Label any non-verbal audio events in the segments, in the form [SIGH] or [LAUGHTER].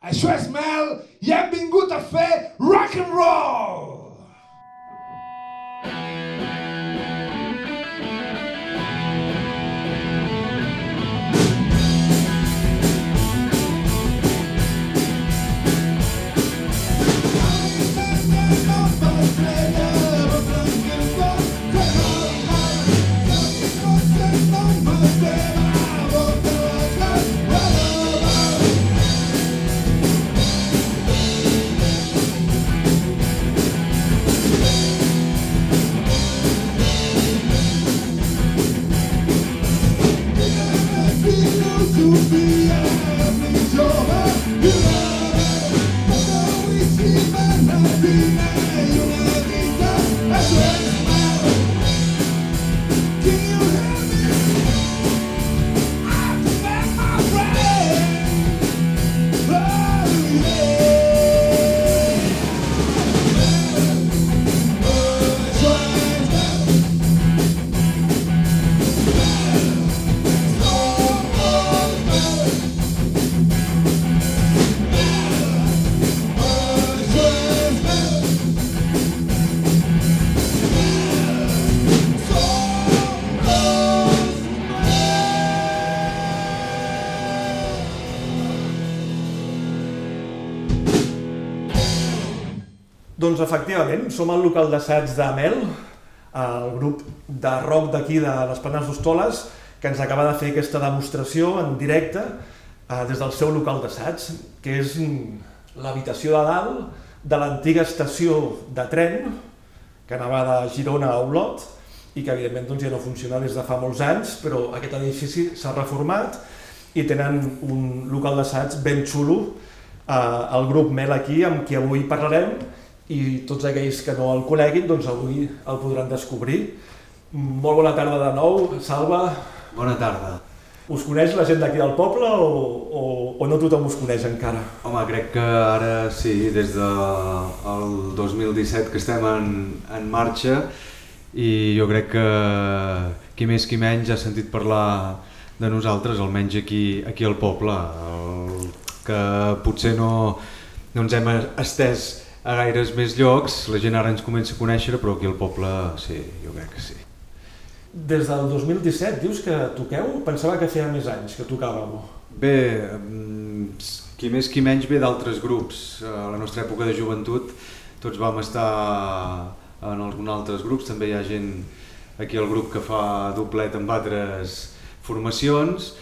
Això és Mel i hem vingut a fer rock and roll! Doncs efectivament, som al local d'assaig d'Amel, el grup de rock d'aquí de les Planes d'Hostoles, que ens acaba de fer aquesta demostració en directe eh, des del seu local d'assaig, que és l'habitació de dalt de l'antiga estació de tren que anava de Girona a Olot i que evidentment doncs, ja no funciona des de fa molts anys, però aquest edifici s'ha reformat i tenen un local d'assaig ben xulo, eh, el grup Mel aquí, amb qui avui parlarem, i tots aquells que no el coneguin, doncs avui el podran descobrir. Molt bona tarda de nou, Salva. Bona tarda. Us coneix la gent d'aquí del poble o, o, o no tothom us coneix encara? Home, crec que ara sí, des del 2017 que estem en, en marxa i jo crec que qui més qui menys ha sentit parlar de nosaltres, almenys aquí, aquí al poble, el, que potser no, no ens hem estès a gaires més llocs, la gent ara ens comença a conèixer, però aquí al poble sí, jo crec que sí. Des del 2017 dius que toqueu? Pensava que feia més anys que tocàveu. Bé, mm, qui més qui menys ve d'altres grups. A la nostra època de joventut tots vam estar en alguns altres grups, també hi ha gent aquí al grup que fa doblet amb altres formacions,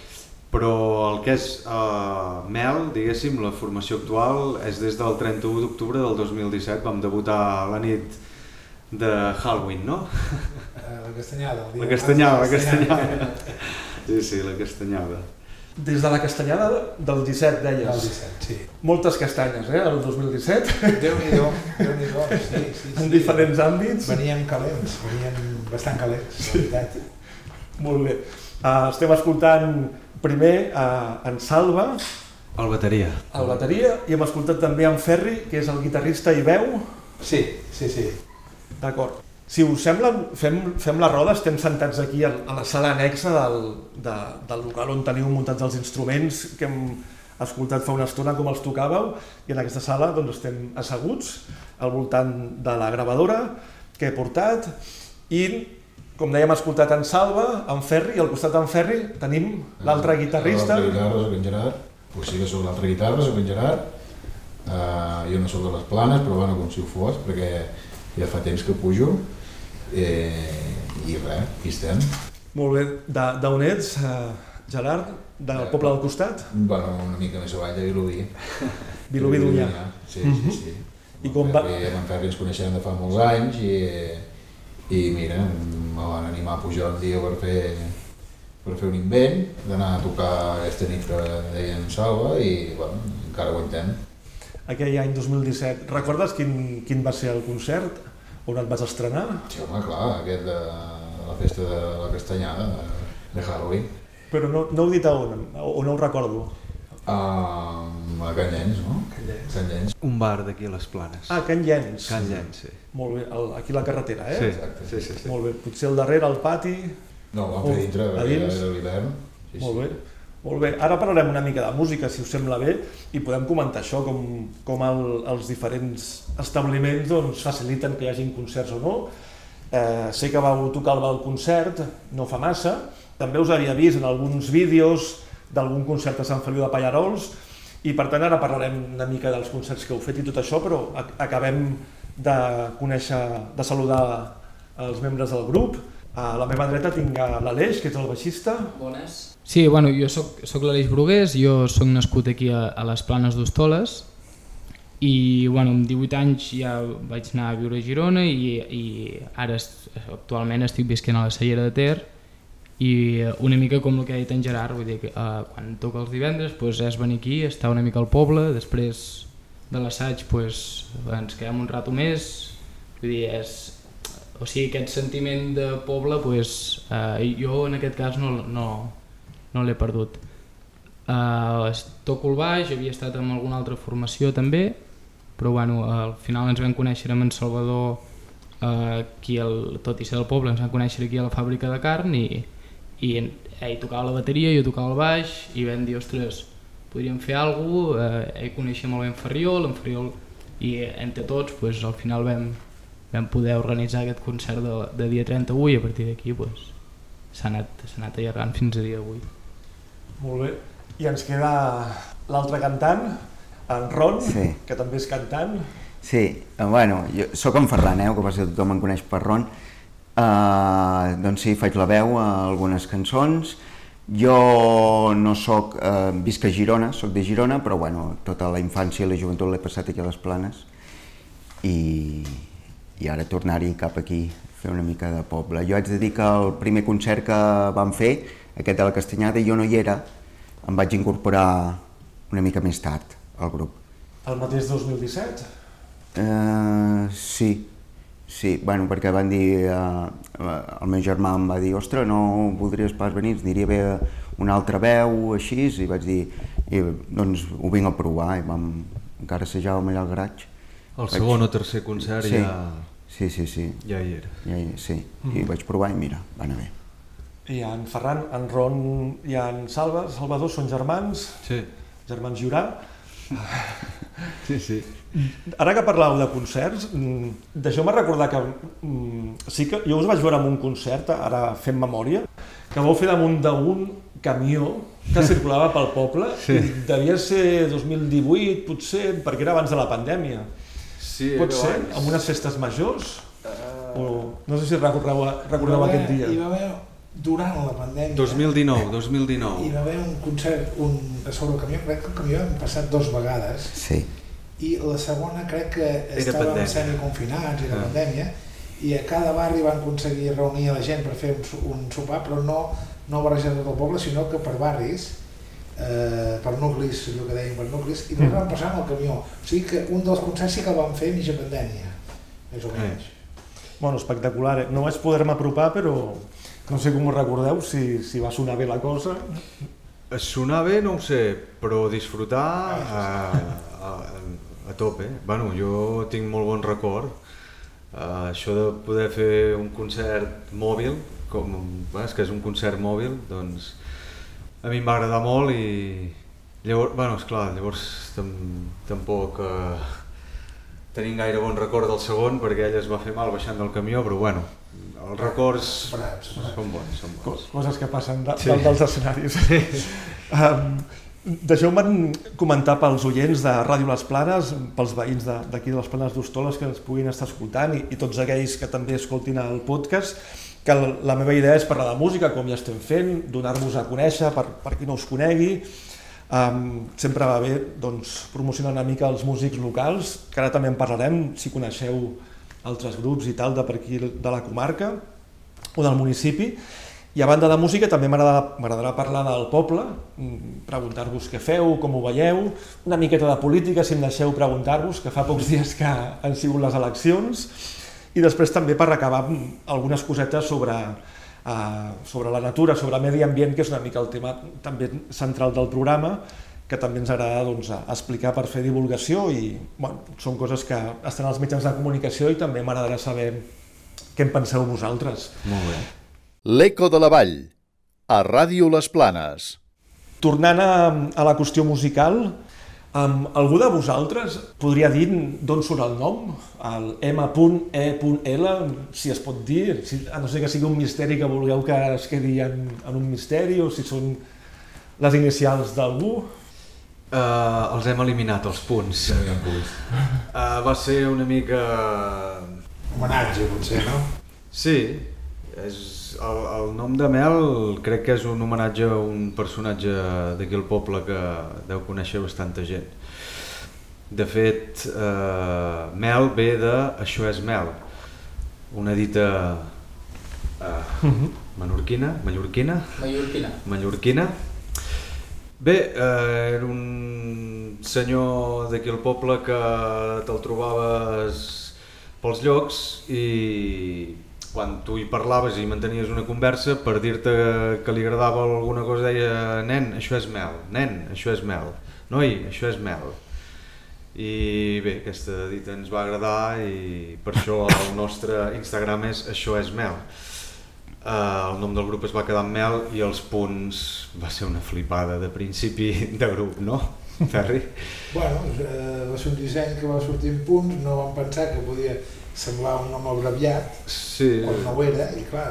però el que és uh, Mel, diguéssim, la formació actual és des del 31 d'octubre del 2017, vam debutar a la nit de Halloween, no? La castanyada. La castanyada, la castanyada. Sí, sí, la castanyada. Des de la castanyada del 17, deies. Del 17, sí. Moltes castanyes, eh, el 2017, Déu-n'hi-do, Déu-n'hi-do, sí, sí, [LAUGHS] sí. en diferents àmbits. Veníem calents, veníem bastant calents, la veritat. Molt bé. Uh, estem escoltant primer uh, en Salva, El bateria. el bateria, i hem escoltat també en Ferri, que és el guitarrista i veu. Sí, sí, sí. D'acord. Si us sembla, fem, fem la roda, estem sentats aquí a, a la sala anexa del, de, del local on teniu muntats els instruments que hem escoltat fa una estona com els tocàveu i en aquesta sala doncs, estem asseguts al voltant de la gravadora que he portat i com dèiem, escoltat en Salva, en Ferri, i al costat d'en Ferri tenim l'altre guitarrista. L'altre guitarra soc en Gerard, pues sí que soc l'altra guitarra, soc en Gerard. Uh, jo no soc de les planes, però bueno, com si ho fos, perquè ja fa temps que pujo. Eh, I res, aquí estem. Molt bé. D'on ets, eh, Gerard? Del poble del costat? Bueno, una mica més avall de Vilobí. [LAUGHS] Vilobí d'Onyar. Sí, sí, sí. I com va- amb en Ferri ens coneixem de fa molts anys i, i mira, me van animar a pujar un dia per fer, per fer un invent, d'anar a tocar aquesta nit que deien Salva i bueno, encara aguantem. aquell any 2017. Recordes quin, quin va ser el concert on et vas estrenar? Sí, home, clar, aquest de la festa de la castanyada, de, de Halloween. Però no, no heu dit a on, o no ho recordo. Uh, a Can Llens, no? Can Llens. Can Llens. Un bar d'aquí a les Planes. Ah, Can Llens. Can Llens, sí. Molt bé, el, aquí la carretera, eh? Sí, Exacte. sí, sí. sí. Molt bé, potser al darrere, al pati. No, ho vam fer dintre, a dins? era l'hivern. Sí, Molt bé. Molt bé, ara parlarem una mica de música, si us sembla bé, i podem comentar això, com, com el, els diferents establiments doncs, faciliten que hi hagin concerts o no. Eh, sé que vau tocar el concert, no fa massa, també us havia vist en alguns vídeos d'algun concert a Sant Feliu de Pallarols, i per tant ara parlarem una mica dels concerts que heu fet i tot això, però acabem de conèixer, de saludar els membres del grup. A la meva dreta tinc l'Aleix, que és el baixista. Bones. Sí, bueno, jo soc, soc l'Aleix Brugués, jo sóc nascut aquí a, a les Planes d'Hostoles i bueno, amb 18 anys ja vaig anar a viure a Girona i, i ara actualment estic visquent a la Cellera de Ter i una mica com el que ha dit en Gerard, vull dir que uh, quan toca els divendres pues, és venir aquí, estar una mica al poble, després de l'assaig pues, ens quedem un rato més, vull dir, és, o sigui, aquest sentiment de poble pues, uh, jo en aquest cas no, no, no l'he perdut. Uh, toco el baix, havia estat amb alguna altra formació també, però bueno, al final ens vam conèixer amb en Salvador uh, aquí, el, tot i ser del poble, ens vam conèixer aquí a la fàbrica de carn i, i ell tocava la bateria, jo tocava el baix i vam dir, ostres, podríem fer alguna cosa, uh, ell coneixia molt bé en Ferriol, en Ferriol i entre tots pues, al final vam, vam poder organitzar aquest concert de, de dia 31 i a partir d'aquí pues, s'ha anat, anat allargant fins a dia d'avui. Molt bé. I ens queda l'altre cantant, en Ron, sí. que també és cantant. Sí, eh, bueno, jo sóc en Ferran, eh, que per si tothom em coneix per Ron. Uh, doncs sí, faig la veu a algunes cançons. Jo no sóc, uh, visc a Girona, sóc de Girona, però bueno, tota la infància i la joventut l'he passat aquí a les Planes i, i ara tornar-hi cap aquí, fer una mica de poble. Jo haig de dir que el primer concert que vam fer aquest de la Castanyada, jo no hi era, em vaig incorporar una mica més tard al grup. El mateix 2017? Uh, sí, sí, bueno, perquè van dir, uh, el meu germà em va dir, ostres, no voldries pas venir, ens aniria bé una altra veu, així, i vaig dir, i, doncs ho vinc a provar, i vam encara assajàvem allà al garatge. El vaig... segon o tercer concert sí, ja... Sí, sí, sí. Ja hi era. Ja hi, sí, mm. i vaig provar i mira, va anar bé. I en Ferran, en Ron i en Salva, Salvador són germans, sí. germans Jurà. [LAUGHS] Sí, sí. Ara que parlàveu de concerts, mm, deixeu-me recordar que mm, sí que jo us vaig veure en un concert, ara fent memòria, que vau fer damunt d'un camió que [LAUGHS] circulava pel poble, sí. devia ser 2018 potser, perquè era abans de la pandèmia. Sí, Pot ser, abans. amb unes festes majors? Uh... O, no sé si recordeu, recordeu aquest dia. Hi va haver durant la pandèmia 2019, 2019 hi va haver un concert un, sobre el camió, crec que el camió hem passat dos vegades sí. i la segona crec que era estàvem pandèmia. semiconfinats, era Ah. pandèmia i a cada barri van aconseguir reunir la gent per fer un, un sopar però no, no barrejar tot el poble sinó que per barris eh, per nuclis, allò que dèiem per nuclis i nosaltres vam passar amb el camió o sigui que un dels concerts sí que el vam fer mitja pandèmia més o menys Bueno, espectacular. Eh? No vaig poder-me apropar, però no sé com ho recordeu, si, si va sonar bé la cosa. Sonar bé no ho sé, però disfrutar Ah, a, a, a tope. Bueno, jo tinc molt bon record. Uh, això de poder fer un concert mòbil, com és que és un concert mòbil, doncs a mi em va agradar molt i llavors, bueno, esclar, llavors tam, tampoc uh, tenim gaire bon record del segon perquè ell es va fer mal baixant del camió, però bueno, els records són bons, són bons. Coses que passen de, Sí. sí. dels escenaris. um, Deixeu-me comentar pels oients de Ràdio Les Planes, pels veïns de- d'aquí de, les Planes d'Hostoles que ens puguin estar escoltant i, i tots aquells que també escoltin el podcast, que la, la meva idea és parlar de música, com ja estem fent, donar-vos a conèixer per, per qui no us conegui. Um, sempre va bé doncs, promocionar una mica els músics locals, que ara també en parlarem, si coneixeu altres grups i tal de per aquí de la comarca o del municipi. I a banda de música també m'agradarà parlar del poble, mm, preguntar-vos què feu, com ho veieu, una miqueta de política, si em deixeu preguntar-vos, que fa pocs dies que han sigut les eleccions, i després també per acabar amb algunes cosetes sobre, uh, sobre la natura, sobre medi ambient, que és una mica el tema també central del programa, que també ens agrada doncs, explicar per fer divulgació i bueno, són coses que estan als mitjans de comunicació i també m'agradarà saber què en penseu vosaltres. Molt bé. L'Eco de la Vall, a Ràdio Les Planes. Tornant a, a la qüestió musical, um, algú de vosaltres podria dir d'on surt el nom? El M.E.L, si es pot dir, si, a no sé que sigui un misteri que vulgueu que es quedi en, en un misteri o si són les inicials d'algú. Uh, els hem eliminat, els punts. Sí, ja. Uh, va ser una mica... Homenatge, potser, no? Sí, és, el, el nom de Mel crec que és un homenatge a un personatge d'aquí al poble que deu conèixer bastanta gent. De fet, eh, Mel ve de Això és Mel, una dita eh, menorquina, mallorquina, Mallorquina. mallorquina. Bé, eh, era un senyor d'aquí al poble que te'l trobaves pels llocs i quan tu hi parlaves i mantenies una conversa per dir-te que li agradava alguna cosa deia nen, això és mel, nen, això és mel, noi, això és mel. I bé, aquesta dita ens va agradar i per això el nostre Instagram és això és mel. Uh, el nom del grup es va quedar amb mel i els punts va ser una flipada de principi de grup, no? Ferri? Bueno, eh, va ser un disseny que va sortir en punts, no vam pensar que podia semblar un nom abreviat, Sí. quan no ho era, i clar,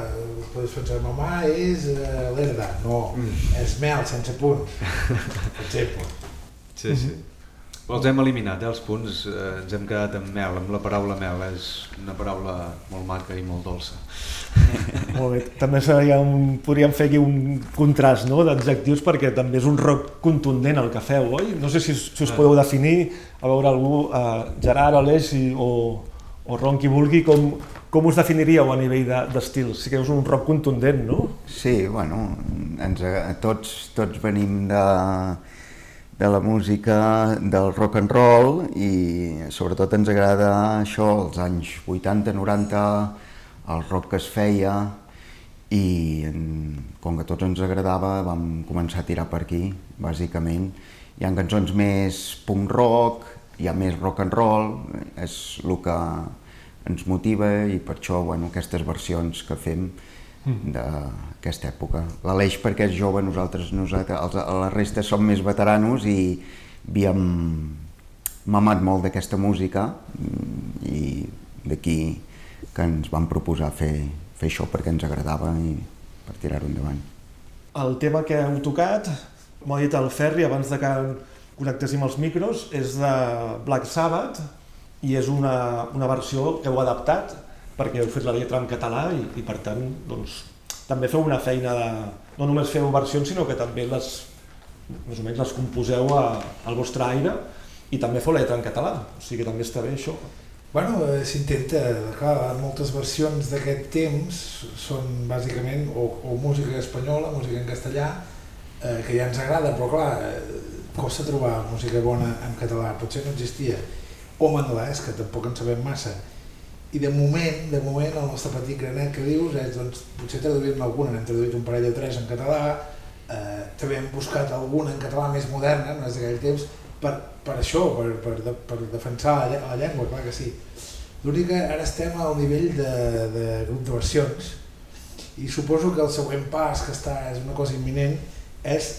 podies pensar, mamà és eh, l'Erda, no, Mm. és mel, sense punts, [LAUGHS] per exemple. Sí, sí. Els hem eliminat, eh, els punts, eh, ens hem quedat amb mel, amb la paraula mel, és una paraula molt maca i molt dolça. [LAUGHS] Molt bé. També seria un, podríem fer aquí un contrast no? d'adjectius perquè també és un rock contundent el que feu, oi? No sé si, si us podeu definir, a veure algú, eh, Gerard, Aleix i, o, o Ron, qui vulgui, com, com us definiríeu a nivell de- d'estil? sí que és un rock contundent, no? Sí, bueno, ens, ag- tots, tots venim de, de la música del rock and roll i sobretot ens agrada això, als anys 80, 90, el rock que es feia i com que tots ens agradava vam començar a tirar per aquí, bàsicament. Hi ha cançons més punk rock, hi ha més rock and roll, és el que ens motiva i per això bueno, aquestes versions que fem d'aquesta època. L'Aleix perquè és jove, nosaltres, nosaltres els, la resta som més veteranos i havíem mamat molt d'aquesta música mm, i d'aquí que ens vam proposar fer, fer això perquè ens agradava i per tirar-ho endavant. El tema que heu tocat, m'ho ha dit el Ferri abans de que connectéssim els micros, és de Black Sabbath i és una, una versió que heu adaptat perquè heu fet la lletra en català i, i per tant doncs, també feu una feina de... no només feu versions sinó que també les, més o menys les composeu a, al vostre aire i també feu la lletra en català, o sigui que també està bé això. Bueno, eh, s'intenta, clar, moltes versions d'aquest temps són bàsicament o, o música espanyola, música en castellà, eh, que ja ens agrada, però clar, eh, costa trobar música bona en català, potser no existia, o en anglès, que tampoc en sabem massa. I de moment, de moment, el nostre petit granet que dius és, doncs, potser traduir-ne alguna, n'hem traduït un parell o tres en català, eh, també hem buscat alguna en català més moderna, no és d'aquell temps, per, per això, per, per, de, per defensar la, la llengua, clar que sí. L'únic que ara estem al nivell de, de grup de versions i suposo que el següent pas que està, és una cosa imminent, és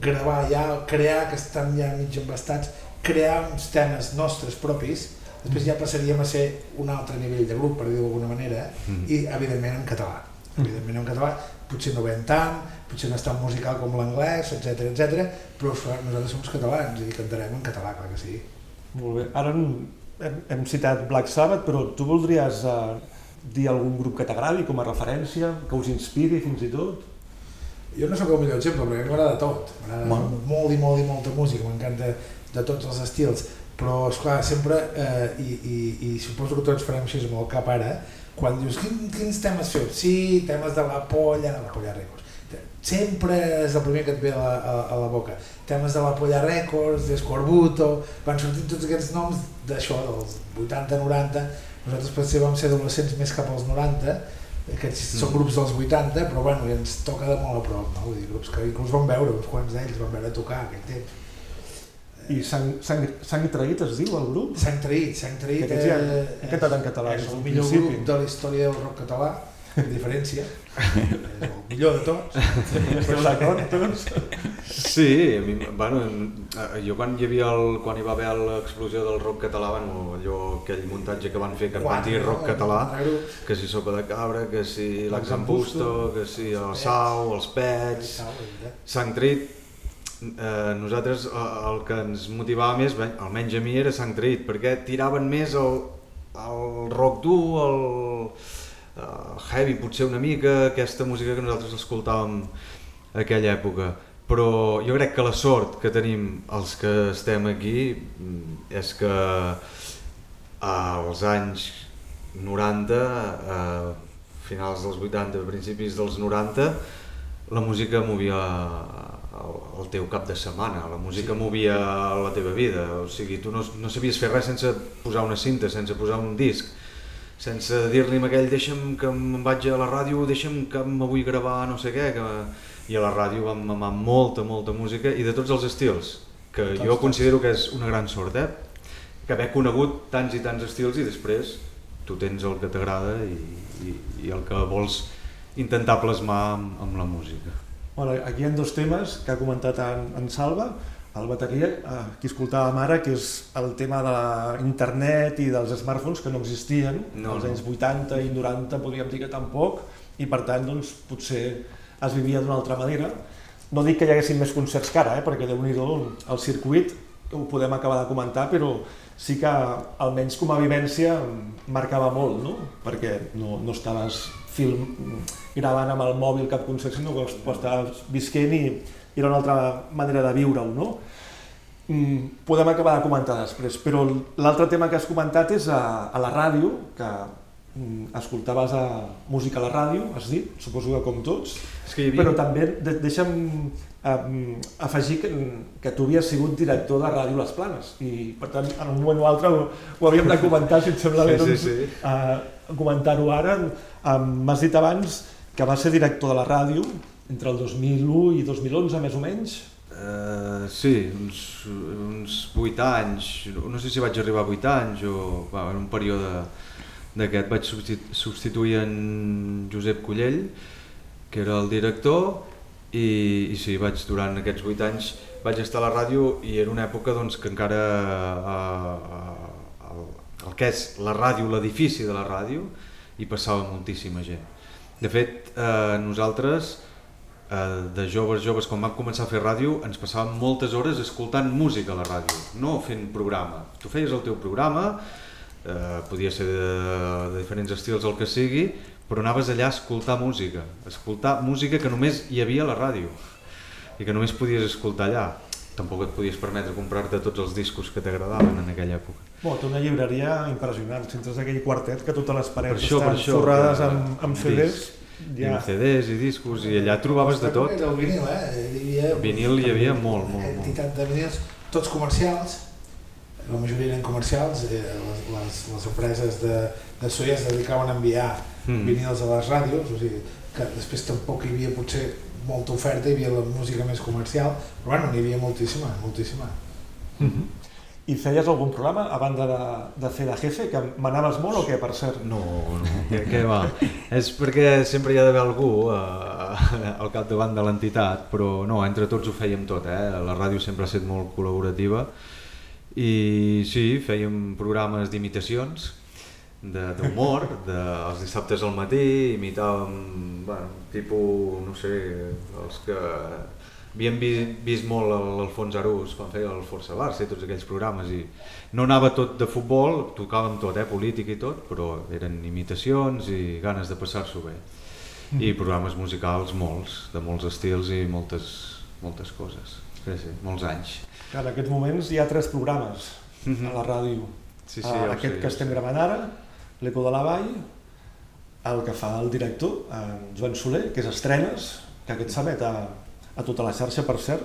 gravar ja, crear, que estan ja mig embastats, crear uns temes nostres propis, després ja passaríem a ser un altre nivell de grup, per dir-ho d'alguna manera, Mhm. i evidentment en català. Evidentment en català, potser no ven tant, potser no és tan musical com l'anglès, etc etc. però nosaltres som catalans i cantarem en català, clar que sí. Molt bé. Ara hem, hem, hem citat Black Sabbath, però tu voldries eh, dir algun grup que t'agradi com a referència, que us inspiri fins i tot? Jo no sóc el millor exemple, perquè m'agrada tot. M'agrada Molt. molt i molt i molta música, m'encanta de tots els estils, però esclar, sempre, eh, i, i, i suposo que tots farem així amb el cap ara, quan dius Quin, quins temes feu? Sí, temes de la polla, la polla Records. Sempre és el primer que et ve a la, a, a la boca. Temes de la Polla Records, d'Escorbuto, van sortir tots aquests noms d'això, dels 80-90, nosaltres potser vam ser adolescents més cap als 90, aquests són Mm. grups dels 80, però bueno, ens toca de molt a prop, no? Vull dir, grups que inclús vam veure, uns quants d'ells van veure tocar aquell temps. I sang, sang, sang i traït es diu el grup? S'han traït, s'han traït. Que aquests ja han cantat en català És des el millor principi. grup de la història del rock català. amb diferència, és [LAUGHS] el millor de tots. Esteu d'acord, tots? Sí, a mi, bueno, eh, jo quan hi havia el, quan hi va haver l'explosió del rock català, bueno, allò, aquell muntatge que van fer que en van dir rock català, que si Sopa de Cabra, que si l'Axambusto, que si el Sau, els Pets, Sant Trit, eh, nosaltres eh, el que ens motivava més, almenys a mi, era Sant Trit, perquè tiraven més el, el rock dur, el, uh, heavy potser una mica, aquesta música que nosaltres escoltàvem aquella època. Però jo crec que la sort que tenim els que estem aquí mm, és que als anys 90, a finals dels 80, principis dels 90, la música movia el, el teu cap de setmana, la música sí. movia la teva vida, o sigui, tu no, no sabies fer res sense posar una cinta, sense posar un disc, sense dir-li a aquell deixa'm que em vaig a la ràdio, deixa'm que me vull gravar no sé què, que... i a la ràdio vam mamar molta, molta música i de tots els estils, que tots, jo considero que és una gran sort, eh? que haver conegut tants i tants estils i després tu tens el que t'agrada i, i, i el que vols intentar plasmar amb, amb la música. Bueno, aquí hi ha dos temes que ha comentat en, en Salva, el bateria, eh, que escoltàvem ara, que és el tema de la internet i dels smartphones que no existien no, als anys 80 i 90, podríem dir que tampoc, i per tant doncs, potser es vivia d'una altra manera. No dic que hi haguessin més concerts que ara, eh, perquè déu nhi el circuit ho podem acabar de comentar, però sí que almenys com a vivència marcava molt, no? perquè no, no estaves film, gravant amb el mòbil cap concert, sinó que estaves visquent i, i era una altra manera de viure-ho, no? Mm, podem acabar de comentar després, però l'altre tema que has comentat és a, a la ràdio, que mm, escoltaves a música a la ràdio, has dit, suposo que com tots, és que havia... però també de, deixa'm eh, afegir que, que tu havies sigut director de Ràdio Les Planes i per tant en un moment o altre ho, ho havíem de comentar si et sembla bé sí, doncs, sí, sí. Eh, comentar-ho ara. Eh, M'has dit abans que va ser director de la ràdio entre el 2001 i 2011 més o menys? Uh, sí, uns, uns 8 anys, no sé si vaig arribar a 8 anys o va, en un període d'aquest vaig substituir en Josep Collell, que era el director, i, i sí, vaig, durant aquests 8 anys vaig estar a la ràdio i era una època doncs, que encara uh, uh, el, que és la ràdio, l'edifici de la ràdio, hi passava moltíssima gent. De fet, eh, nosaltres eh, de joves joves quan vam començar a fer ràdio ens passàvem moltes hores escoltant música a la ràdio, no fent programa. Tu feies el teu programa, eh, podia ser de, de diferents estils el que sigui, però anaves allà a escoltar música, a escoltar música que només hi havia a la ràdio i que només podies escoltar allà. Tampoc et podies permetre comprar-te tots els discos que t'agradaven en aquella època. Bueno, té una llibreria impressionant, si entres aquell quartet que totes les parets per això, estan això, forrades amb, amb CDs. Disc ja. i CDs i discos i allà trobaves de tot. Era el vinil, eh? Hi havia, el vinil hi havia molt, molt, molt. Entitat de vinils, tots comercials, la majoria eren comercials, eh, les, les, les empreses de, de soia es dedicaven a enviar mm. vinils a les ràdios, o sigui, que després tampoc hi havia potser molta oferta, hi havia la música més comercial, però bueno, n'hi havia moltíssima, moltíssima. Mm -hmm. I feies algun programa a banda de, de fer de jefe, que manaves molt o què, per cert? No, no, què, què va? És perquè sempre hi ha d'haver algú eh, al capdavant de l'entitat, però no, entre tots ho fèiem tot, eh? la ràdio sempre ha estat molt col·laborativa i sí, fèiem programes d'imitacions, d'humor, de, [LAUGHS] de, els dissabtes al matí, imitàvem, bueno, tipus, no sé, els que havíem vist molt l'Alfons Arús quan feia el Força Barça i tots aquells programes i no anava tot de futbol, tocàvem tot, eh, política i tot, però eren imitacions i ganes de passar-s'ho bé. Mm. I programes musicals molts, de molts estils i moltes, moltes coses. Sí, sí, molts anys. En aquests moments hi ha tres programes mm -hmm. a la ràdio. Sí, sí, ja Aquest sé, que estem gravant ara, l'Eco de la Vall, el que fa el director, en Joan Soler, que és Estrenes, que aquest s'emet a, a tota la xarxa, per cert.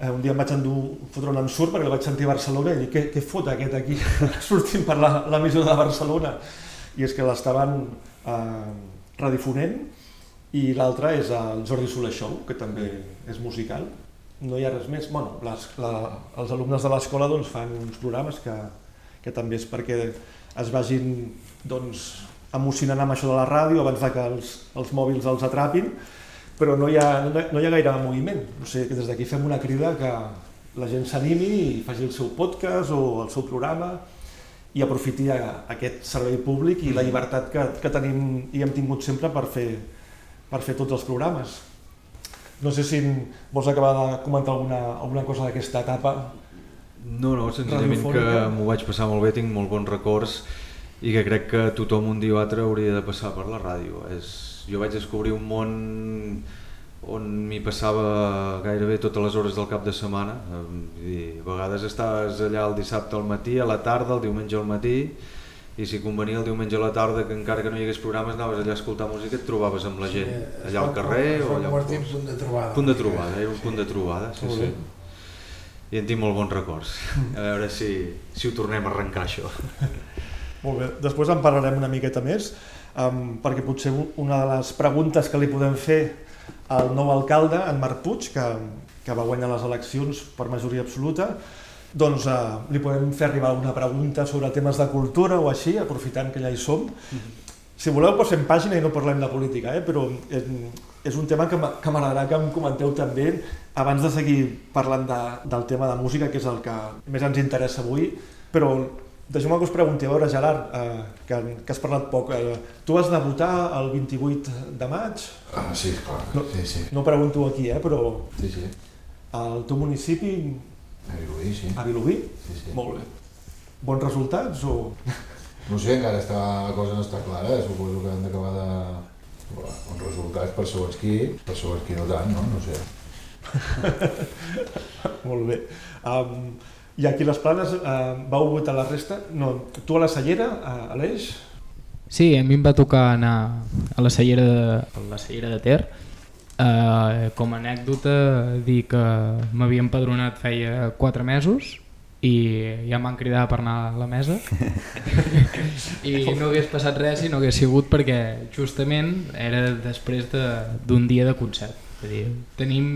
Eh, un dia em vaig endur fotre un ensurt perquè el vaig sentir a Barcelona i dic, què, què fot aquest aquí [LAUGHS] sortint per l'emissora de Barcelona? I és que l'estaven eh, redifonent i l'altre és el Jordi Soler Show, que també és musical. No hi ha res més. Bueno, les, la, els alumnes de l'escola doncs, fan uns programes que, que també és perquè es vagin doncs, emocionant amb això de la ràdio abans de que els, els mòbils els atrapin, però no hi ha, no, no hi ha gaire moviment. O sigui que des d'aquí fem una crida que la gent s'animi i faci el seu podcast o el seu programa i aprofiti a- aquest servei públic i la llibertat que, que tenim i hem tingut sempre per fer, per fer tots els programes. No sé si vols acabar de comentar alguna, alguna cosa d'aquesta etapa. No, no, senzillament que m'ho vaig passar molt bé, tinc molt bons records i que crec que tothom un dia o altre hauria de passar per la ràdio. És, jo vaig descobrir un món on m'hi passava gairebé totes les hores del cap de setmana. Eh, dir, a vegades estaves allà el dissabte al matí, a la tarda, el diumenge al matí, i si convenia el diumenge a la tarda, que encara que no hi hagués programes, anaves allà a escoltar música i et trobaves amb la gent, es allà al carrer o allà en fos. punt de trobada. Punt de trobada, era un punt de trobada, sí, sí. I en tinc molt bons records. [LAUGHS] A veure si, si ho tornem a arrencar, això. Molt bé, després en parlarem una miqueta més, um, perquè potser un- una de les preguntes que li podem fer al nou alcalde, en Marc Puig, que, que va guanyar les eleccions per majoria absoluta, doncs uh, li podem fer arribar una pregunta sobre temes de cultura o així, aprofitant que ja hi som. Si voleu passem pàgina i no parlem de política, eh? però és, és un tema que m'a- que m'agradarà que em comenteu també abans de seguir parlant de, del tema de música, que és el que més ens interessa avui, però deixeu-me que us pregunti, a veure Gerard, eh, que, que has parlat poc, eh, tu vas debutar el 28 de maig, Ah, sí, clar, No. sí, sí, no pregunto aquí, eh, però sí, sí. al teu municipi, A Vilobí, sí. a Vilobí, sí, sí. molt bé. Bons resultats o... No sé, encara està, la cosa no està clara, eh? suposo que han d'acabar de... Bueno, uns resultats per segons qui, per segons qui no tant, no? No sé. [LAUGHS] Molt bé. Um, I aquí les planes, uh, vau votar la resta? No, tu a la Cellera, a Aleix? Sí, a mi em va tocar anar a la cellera de, a la cellera de Ter. Uh, com a anècdota, dir que m'havia empadronat feia 4 mesos i ja m'han cridat per anar a la mesa [LAUGHS] i no hagués passat res si no hagués sigut perquè justament era després de- d'un dia de concert. És a dir, tenim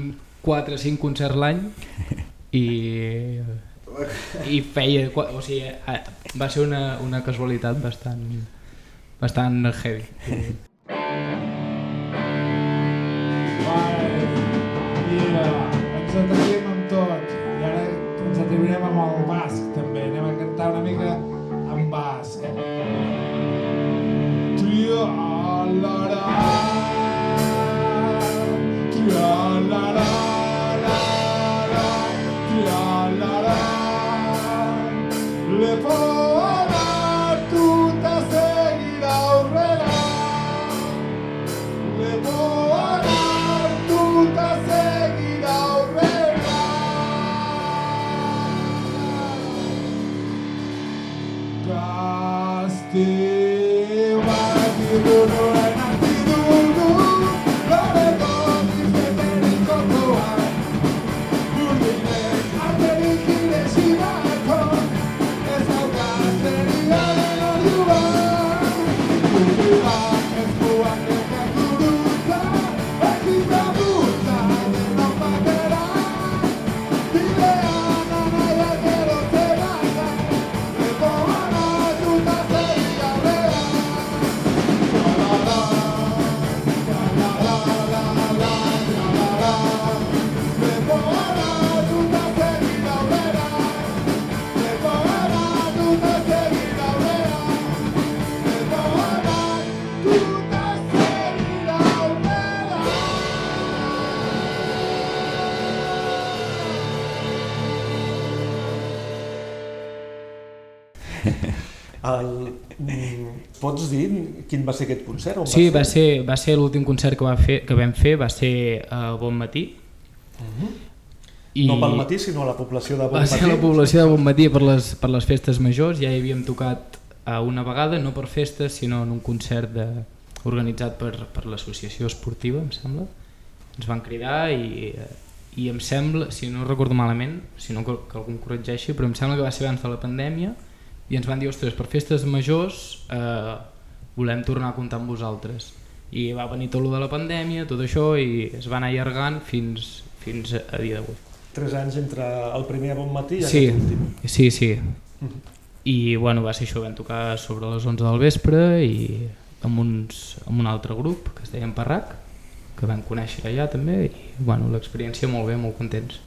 4 o 5 concerts l'any i i feia, o sigui, eh, va ser una, una casualitat bastant, bastant heavy. Yeah. Ens levar. El, mm, pots dir quin va ser aquest concert? On Sí, va ser, va ser l'últim concert que, va fer, que vam fer, va ser a Bon Matí. I... No pel matí, sinó a la població de Bon Va ser Matí. la població de Bon Matí per les, per les festes majors, ja hi havíem tocat a una vegada, no per festes, sinó en un concert de, organitzat per, per l'associació esportiva, em sembla. Ens van cridar i, i em sembla, si no recordo malament, si no que, que algú em corregeixi, però em sembla que va ser abans de la pandèmia i ens van dir, ostres, per festes majors eh, volem tornar a comptar amb vosaltres. I va venir tot lo de la pandèmia, tot això, i es va anar allargant fins, fins a dia d'avui. Tres anys entre el primer Bon Matí i Sí, aquest últim. sí, sí. I bueno, va ser això, vam tocar sobre les 11 del vespre i, amb, uns, amb un altre grup que es deia Parrac, que vam conèixer allà també i bueno, l'experiència molt bé, molt contents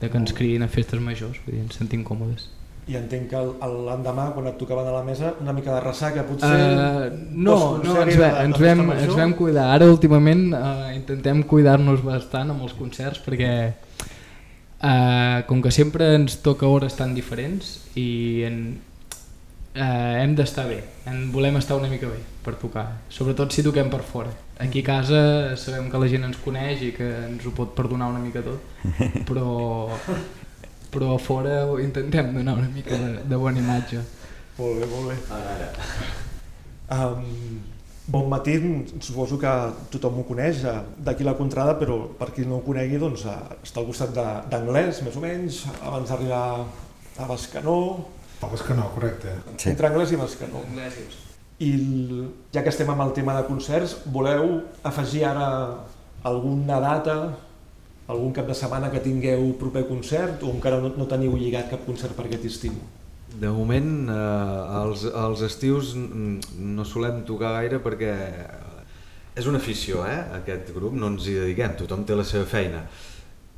de que ens cridin a festes majors, vull dir, ens sentim còmodes. I entenc que l'endemà, quan et tocaven a la mesa, una mica de ressaca, potser... Uh, no, no ens, de ens, vam, ens vam cuidar. Ara últimament uh, intentem cuidar-nos bastant amb els concerts perquè uh, com que sempre ens toca hores tan diferents i en, uh, hem d'estar bé, en volem estar una mica bé per tocar, sobretot si toquem per fora. Aquí a casa sabem que la gent ens coneix i que ens ho pot perdonar una mica tot, però, però a fora intentem donar una mica de, de bona imatge. Molt bé, molt bé. Um, bon matí, suposo que tothom ho coneix, eh, d'aquí la contrada, però per qui no ho conegui, doncs, eh, està al costat de- d'anglès, més o menys, abans d'arribar a Bascanó, que no, correcte. Sí. entre anglès i Bascanó. I el- ja que estem amb el tema de concerts, voleu afegir ara alguna data, algun cap de setmana que tingueu proper concert o encara no, no teniu lligat cap concert per aquest estiu? De moment, eh, els, els estius no solem tocar gaire perquè és una afició, eh, aquest grup, no ens hi dediquem, tothom té la seva feina.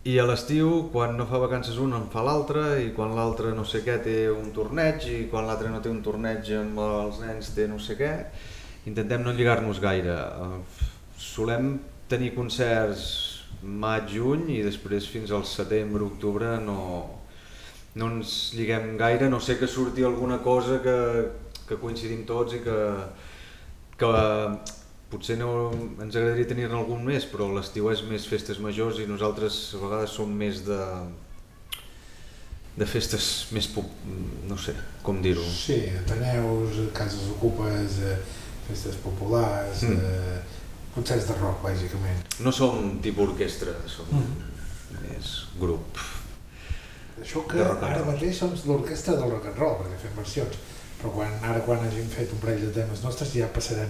I a l'estiu, quan no fa vacances un en fa l'altre, i quan l'altre no sé què té un torneig, i quan l'altre no té un torneig amb els nens té no sé què, intentem no lligar-nos gaire. Eh, Solem tenir concerts maig-juny i després fins al setembre-octubre no, no ens lliguem gaire, no sé que surti alguna cosa que, que coincidim tots i que, que potser no ens agradaria tenir-ne algun més, però l'estiu és més festes majors i nosaltres a vegades som més de de festes més, no sé, com dir-ho. Sí, ateneus, cases ocupes, eh, festes populars, Mm. eh, concerts de rock, bàsicament. No som tipus orquestra, som Mhm. més grup. Això que ara mateix som l'orquestra del rock and roll, perquè fem versions, però quan, ara quan hagin fet un parell de temes nostres ja passarem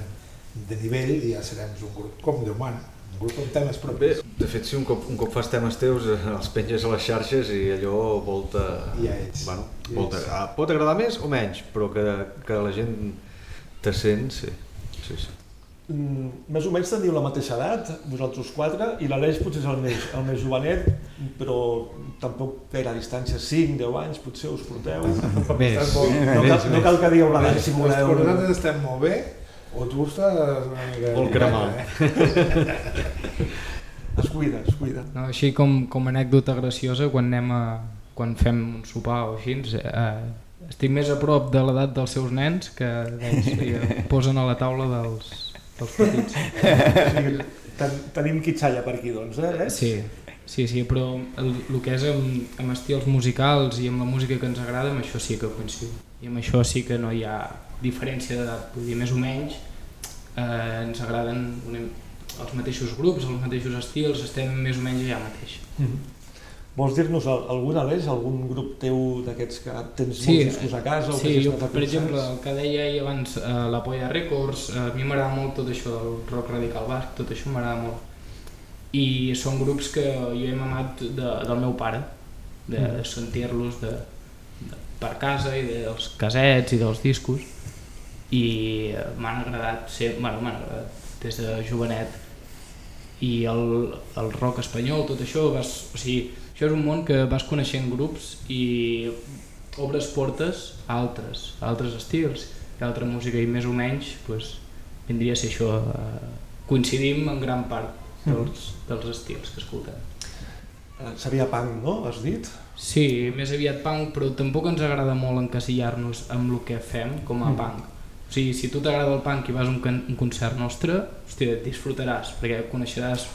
de nivell i ja serem un grup com Déu mana, un grup amb temes Bé, propis. de fet, si un cop, un cop fas temes teus, eh, els penges a les xarxes i allò volta... Ja ets. Bueno, Ja volta, ets. ah, pot agradar més o menys, però que, que la gent te sent, sí. sí, sí. Mm, més o menys teniu la mateixa edat, vosaltres quatre, i l'Aleix potser és el més, el més jovenet, però tampoc gaire distància, 5, 10 anys, potser us porteu. Més. [LAUGHS] No cal, no cal que digueu l'edat si voleu. Però nosaltres estem molt bé, o tu estàs una mica... Molt cremat. Eh? [LAUGHS] Es cuida, es cuida. No, així com, com anècdota graciosa, quan anem a, quan fem un sopar o així, eh, estic més a prop de l'edat dels seus nens que d'ells [LAUGHS] eh, posen a la taula dels, dels petits. [LAUGHS] O sigui, ten, tenim quitxalla per aquí, doncs, eh? Sí, sí, sí, però el, el que és amb, amb estils musicals i amb la música que ens agrada, amb això sí que coincidim. I amb això sí que no hi ha diferència d'edat, vull dir, més o menys eh, ens agraden una, els mateixos grups, els mateixos estils, estem més o menys allà mateix. Mhm. Vols dir-nos al- algun, Aleix, algun grup teu d'aquests que tens Sí, molts discos a casa? o que Sí, jo, per concerts? exemple, el que deia ahir abans, eh, la Polla Records, eh, a mi m'agrada molt tot això del rock radical basc, tot això m'agrada molt. I són grups que jo he mamat de, del meu pare, de Mm. sentir-los de, de, per casa i dels casets i dels discos i eh, m'han agradat, ser, bueno, m'han agradat des de jovenet i el, el rock espanyol, tot això, vas, o sigui, això és un món que vas coneixent grups i obres portes a altres, a altres estils, a altra música i més o menys pues, vindria a ser això, eh, coincidim en gran part dels, dels estils que escoltem. Eh, Seria punk, no? Has dit? Sí, més aviat punk, però tampoc ens agrada molt encasillar-nos amb el que fem com a Mm. punk. O sigui, si tu t'agrada el punk i vas a un, un concert nostre, hòstia, et disfrutaràs, perquè coneixeràs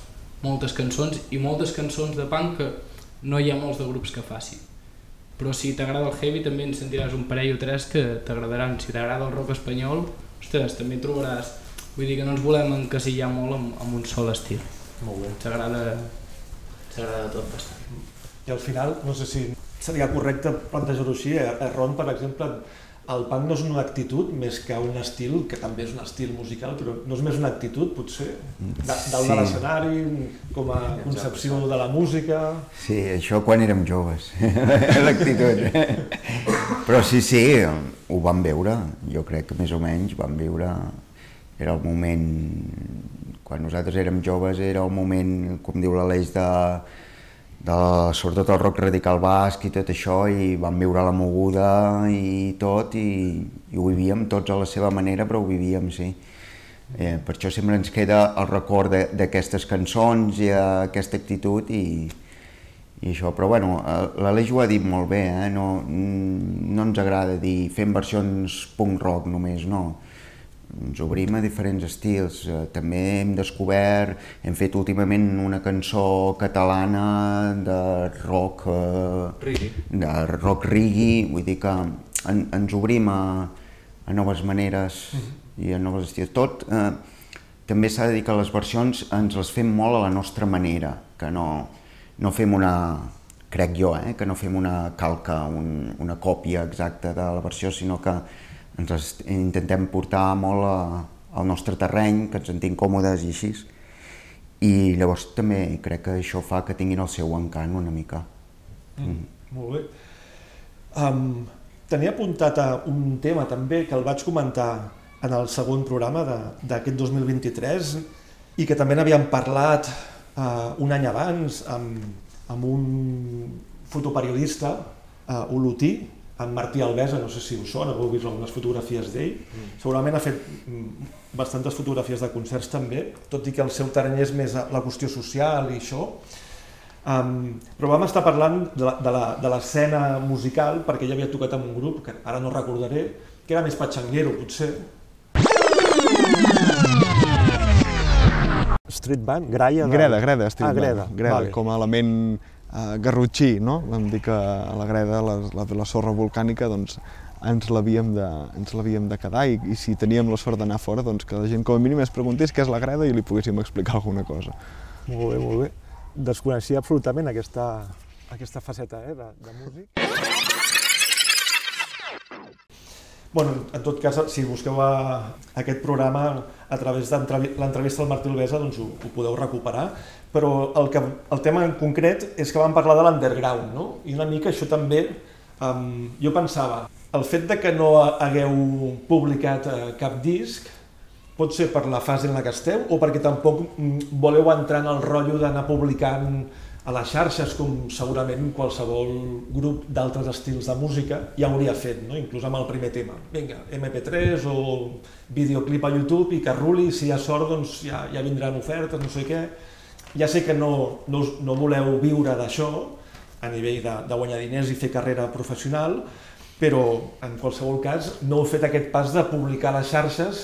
moltes cançons i moltes cançons de punk que no hi ha molts de grups que facin. Però si t'agrada el heavy també en sentiràs un parell o tres que t'agradaran. Si t'agrada el rock espanyol, ostres, també trobaràs... Vull dir que no ens volem encasillar molt amb, amb un sol estil. Molt bé. Ens agrada, ens agrada tot bastant. I al final, no sé si seria correcte plantejar-ho així, a a Ron, per exemple, el punk no és una actitud més que un estil, que també és un estil musical, però no és més una actitud, potser, de, del de Sí. l'escenari, com a concepció de la música... Sí, això quan érem joves, [LAUGHS] l'actitud. Però sí, sí, ho vam veure, jo crec que més o menys vam viure era el moment, quan nosaltres érem joves, era el moment, com diu l'Aleix, de, de, sobretot el rock radical basc i tot això, i vam viure la moguda i tot, i, i ho vivíem tots a la seva manera, però ho vivíem, sí. Eh, per això sempre ens queda el record d'aquestes cançons i aquesta actitud i, i això, però bueno, eh, l'Aleix ho ha dit molt bé, eh? no, no ens agrada dir fem versions punk rock només, no ens obrim a diferents estils. Eh, també hem descobert, hem fet últimament una cançó catalana de rock... Eh, Rigui. De rock rigui, vull dir que en, ens obrim a, a noves maneres mm -hmm. i a noves estils. Tot, eh, també s'ha de dir que les versions ens les fem molt a la nostra manera, que no, no fem una, crec jo, eh, que no fem una calca, un, una còpia exacta de la versió, sinó que ens intentem portar molt a, al nostre terreny, que ens sentim còmodes i així. I llavors també crec que això fa que tinguin el seu encant una mica. Mm. Mm. Molt bé. Um, tenia apuntat a un tema també que el vaig comentar en el segon programa d'aquest 2023 i que també n'havíem parlat uh, un any abans amb, amb un fotoperiodista, uh, olotí, en Martí Alvesa, no sé si us sona, heu vist algunes fotografies d'ell, mm. segurament ha fet mm, bastantes fotografies de concerts també, tot i que el seu terreny és més la qüestió social i això. Um, però vam estar parlant de l'escena musical, perquè ell havia tocat amb un grup, que ara no recordaré, que era més patxanguero, potser. Street Band? Graia? De... Greda, Greda, Street ah, Greda. Band. Greda, vale. com a element eh, garrotxí, no? vam dir que a la greda, la, la, la sorra volcànica, doncs, ens l'havíem de, ens de quedar i, i si teníem la sort d'anar fora, doncs que la gent com a mínim es preguntés què és la greda i li poguéssim explicar alguna cosa. Molt bé, molt bé. Desconeixia absolutament aquesta, aquesta faceta eh, de, de músic. Bueno, en tot cas, si busqueu a, aquest programa a través de l'entrevista al Martí Alvesa, doncs ho, ho podeu recuperar, però el, que, el tema en concret és que vam parlar de l'underground, no? I una mica això també, um, jo pensava, el fet de que no hagueu publicat uh, cap disc pot ser per la fase en la que esteu o perquè tampoc mm, voleu entrar en el rotllo d'anar publicant a les xarxes, com segurament qualsevol grup d'altres estils de música ja hauria fet, no? inclús amb el primer tema. Vinga, MP3 o videoclip a YouTube i que ruli, si hi ha sort doncs ja, ja vindran ofertes, no sé què. Ja sé que no, no, no voleu viure d'això a nivell de, de guanyar diners i fer carrera professional, però en qualsevol cas no heu fet aquest pas de publicar a les xarxes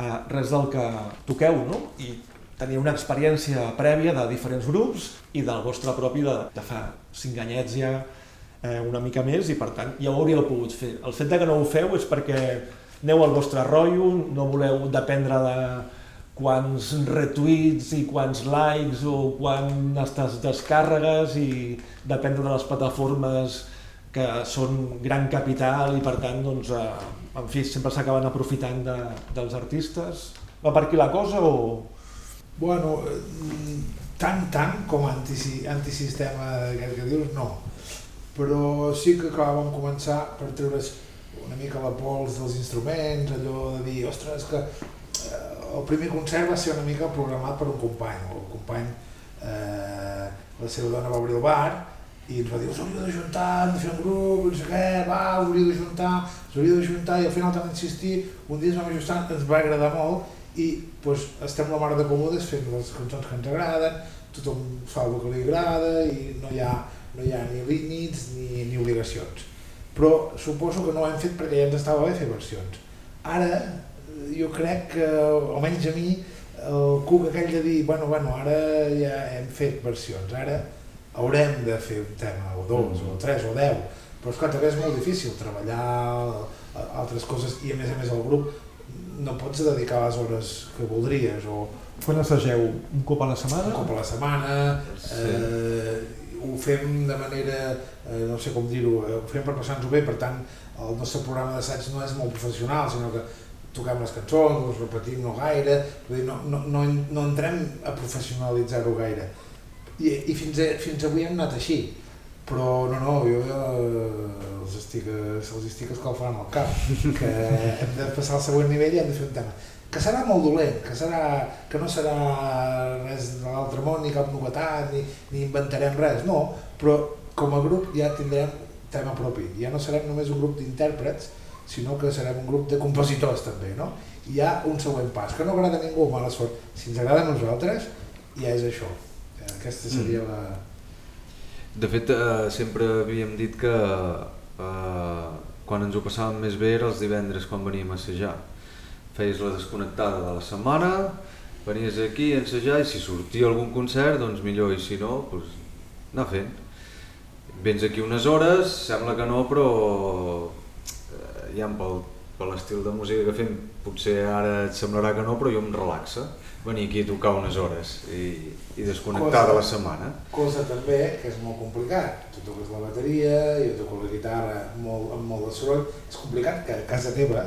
eh, res del que toqueu, no? I tenia una experiència prèvia de diferents grups i del vostre propi de, de fa cinc anyets ja eh, una mica més i per tant ja ho hauríeu pogut fer. El fet de que no ho feu és perquè aneu al vostre rotllo, no voleu dependre de quants retuits i quants likes o quantes descàrregues i dependre de les plataformes que són gran capital i per tant doncs, eh, en fi, sempre s'acaben aprofitant de, dels artistes. Va per aquí la cosa o, Bueno, tant, tant com anti, antisistema aquest que dius, no. Però sí que clar, vam començar per treure's una mica la pols dels instruments, allò de dir, ostres, que el primer concert va ser una mica programat per un company. El company, eh, la seva dona va obrir el bar i ens va dir, us hauríeu de juntar, hem de fer un grup, no sé què, va, us hauríeu de juntar, us hauríeu de juntar, i al final vam insistir, un dia ens vam ajustar, ens va agradar molt, i doncs, estem la mare de còmodes fent les cançons que ens agraden, tothom fa el que li agrada i no hi ha, no hi ha ni límits ni, ni obligacions. Però suposo que no ho hem fet perquè ja ens estava bé fer versions. Ara, jo crec que, almenys a mi, el cuc aquell de dir, bueno, bueno, ara ja hem fet versions, ara haurem de fer un tema, o dos, mm. o tres, o deu, però esclar, també és molt difícil treballar altres coses i a més a més el grup no pots dedicar les hores que voldries o quan assageu? Un cop a la setmana? Un cop a la setmana, sí. eh, ho fem de manera, eh, no sé com dir-ho, eh, ho fem per passar-nos-ho bé, per tant el nostre programa d'assaig no és molt professional, sinó que toquem les cançons, les repetim no gaire, vull dir, no, no, no, no entrem a professionalitzar-ho gaire. I, i fins, a, fins avui hem anat així. però no, no, jo eh, els estic, els estic escalfant al cap, que hem de passar al següent nivell i hem de fer un tema que serà molt dolent, que, serà, que no serà res de l'altre món, ni cap novetat, ni, ni inventarem res, no, però com a grup ja tindrem tema propi, ja no serem només un grup d'intèrprets, sinó que serem un grup de compositors també, no? Hi ha un següent pas, que no agrada a ningú, mala sort, si ens agrada a nosaltres, ja és això, aquesta seria la... De fet, eh, sempre havíem dit que eh, quan ens ho passàvem més bé era els divendres quan veníem a assajar feies la desconnectada de la setmana, venies aquí a ensejar i si sortia algun concert, doncs millor, i si no, doncs anar fent. Vens aquí unes hores, sembla que no, però eh, ja pel, per l'estil de música que fem, potser ara et semblarà que no, però jo em relaxa venir aquí a tocar unes hores i, i desconnectar cosa, de la setmana. Cosa també que és molt complicat. Tu toques la bateria, jo toco la guitarra molt, amb molt de soroll. És complicat que a casa teva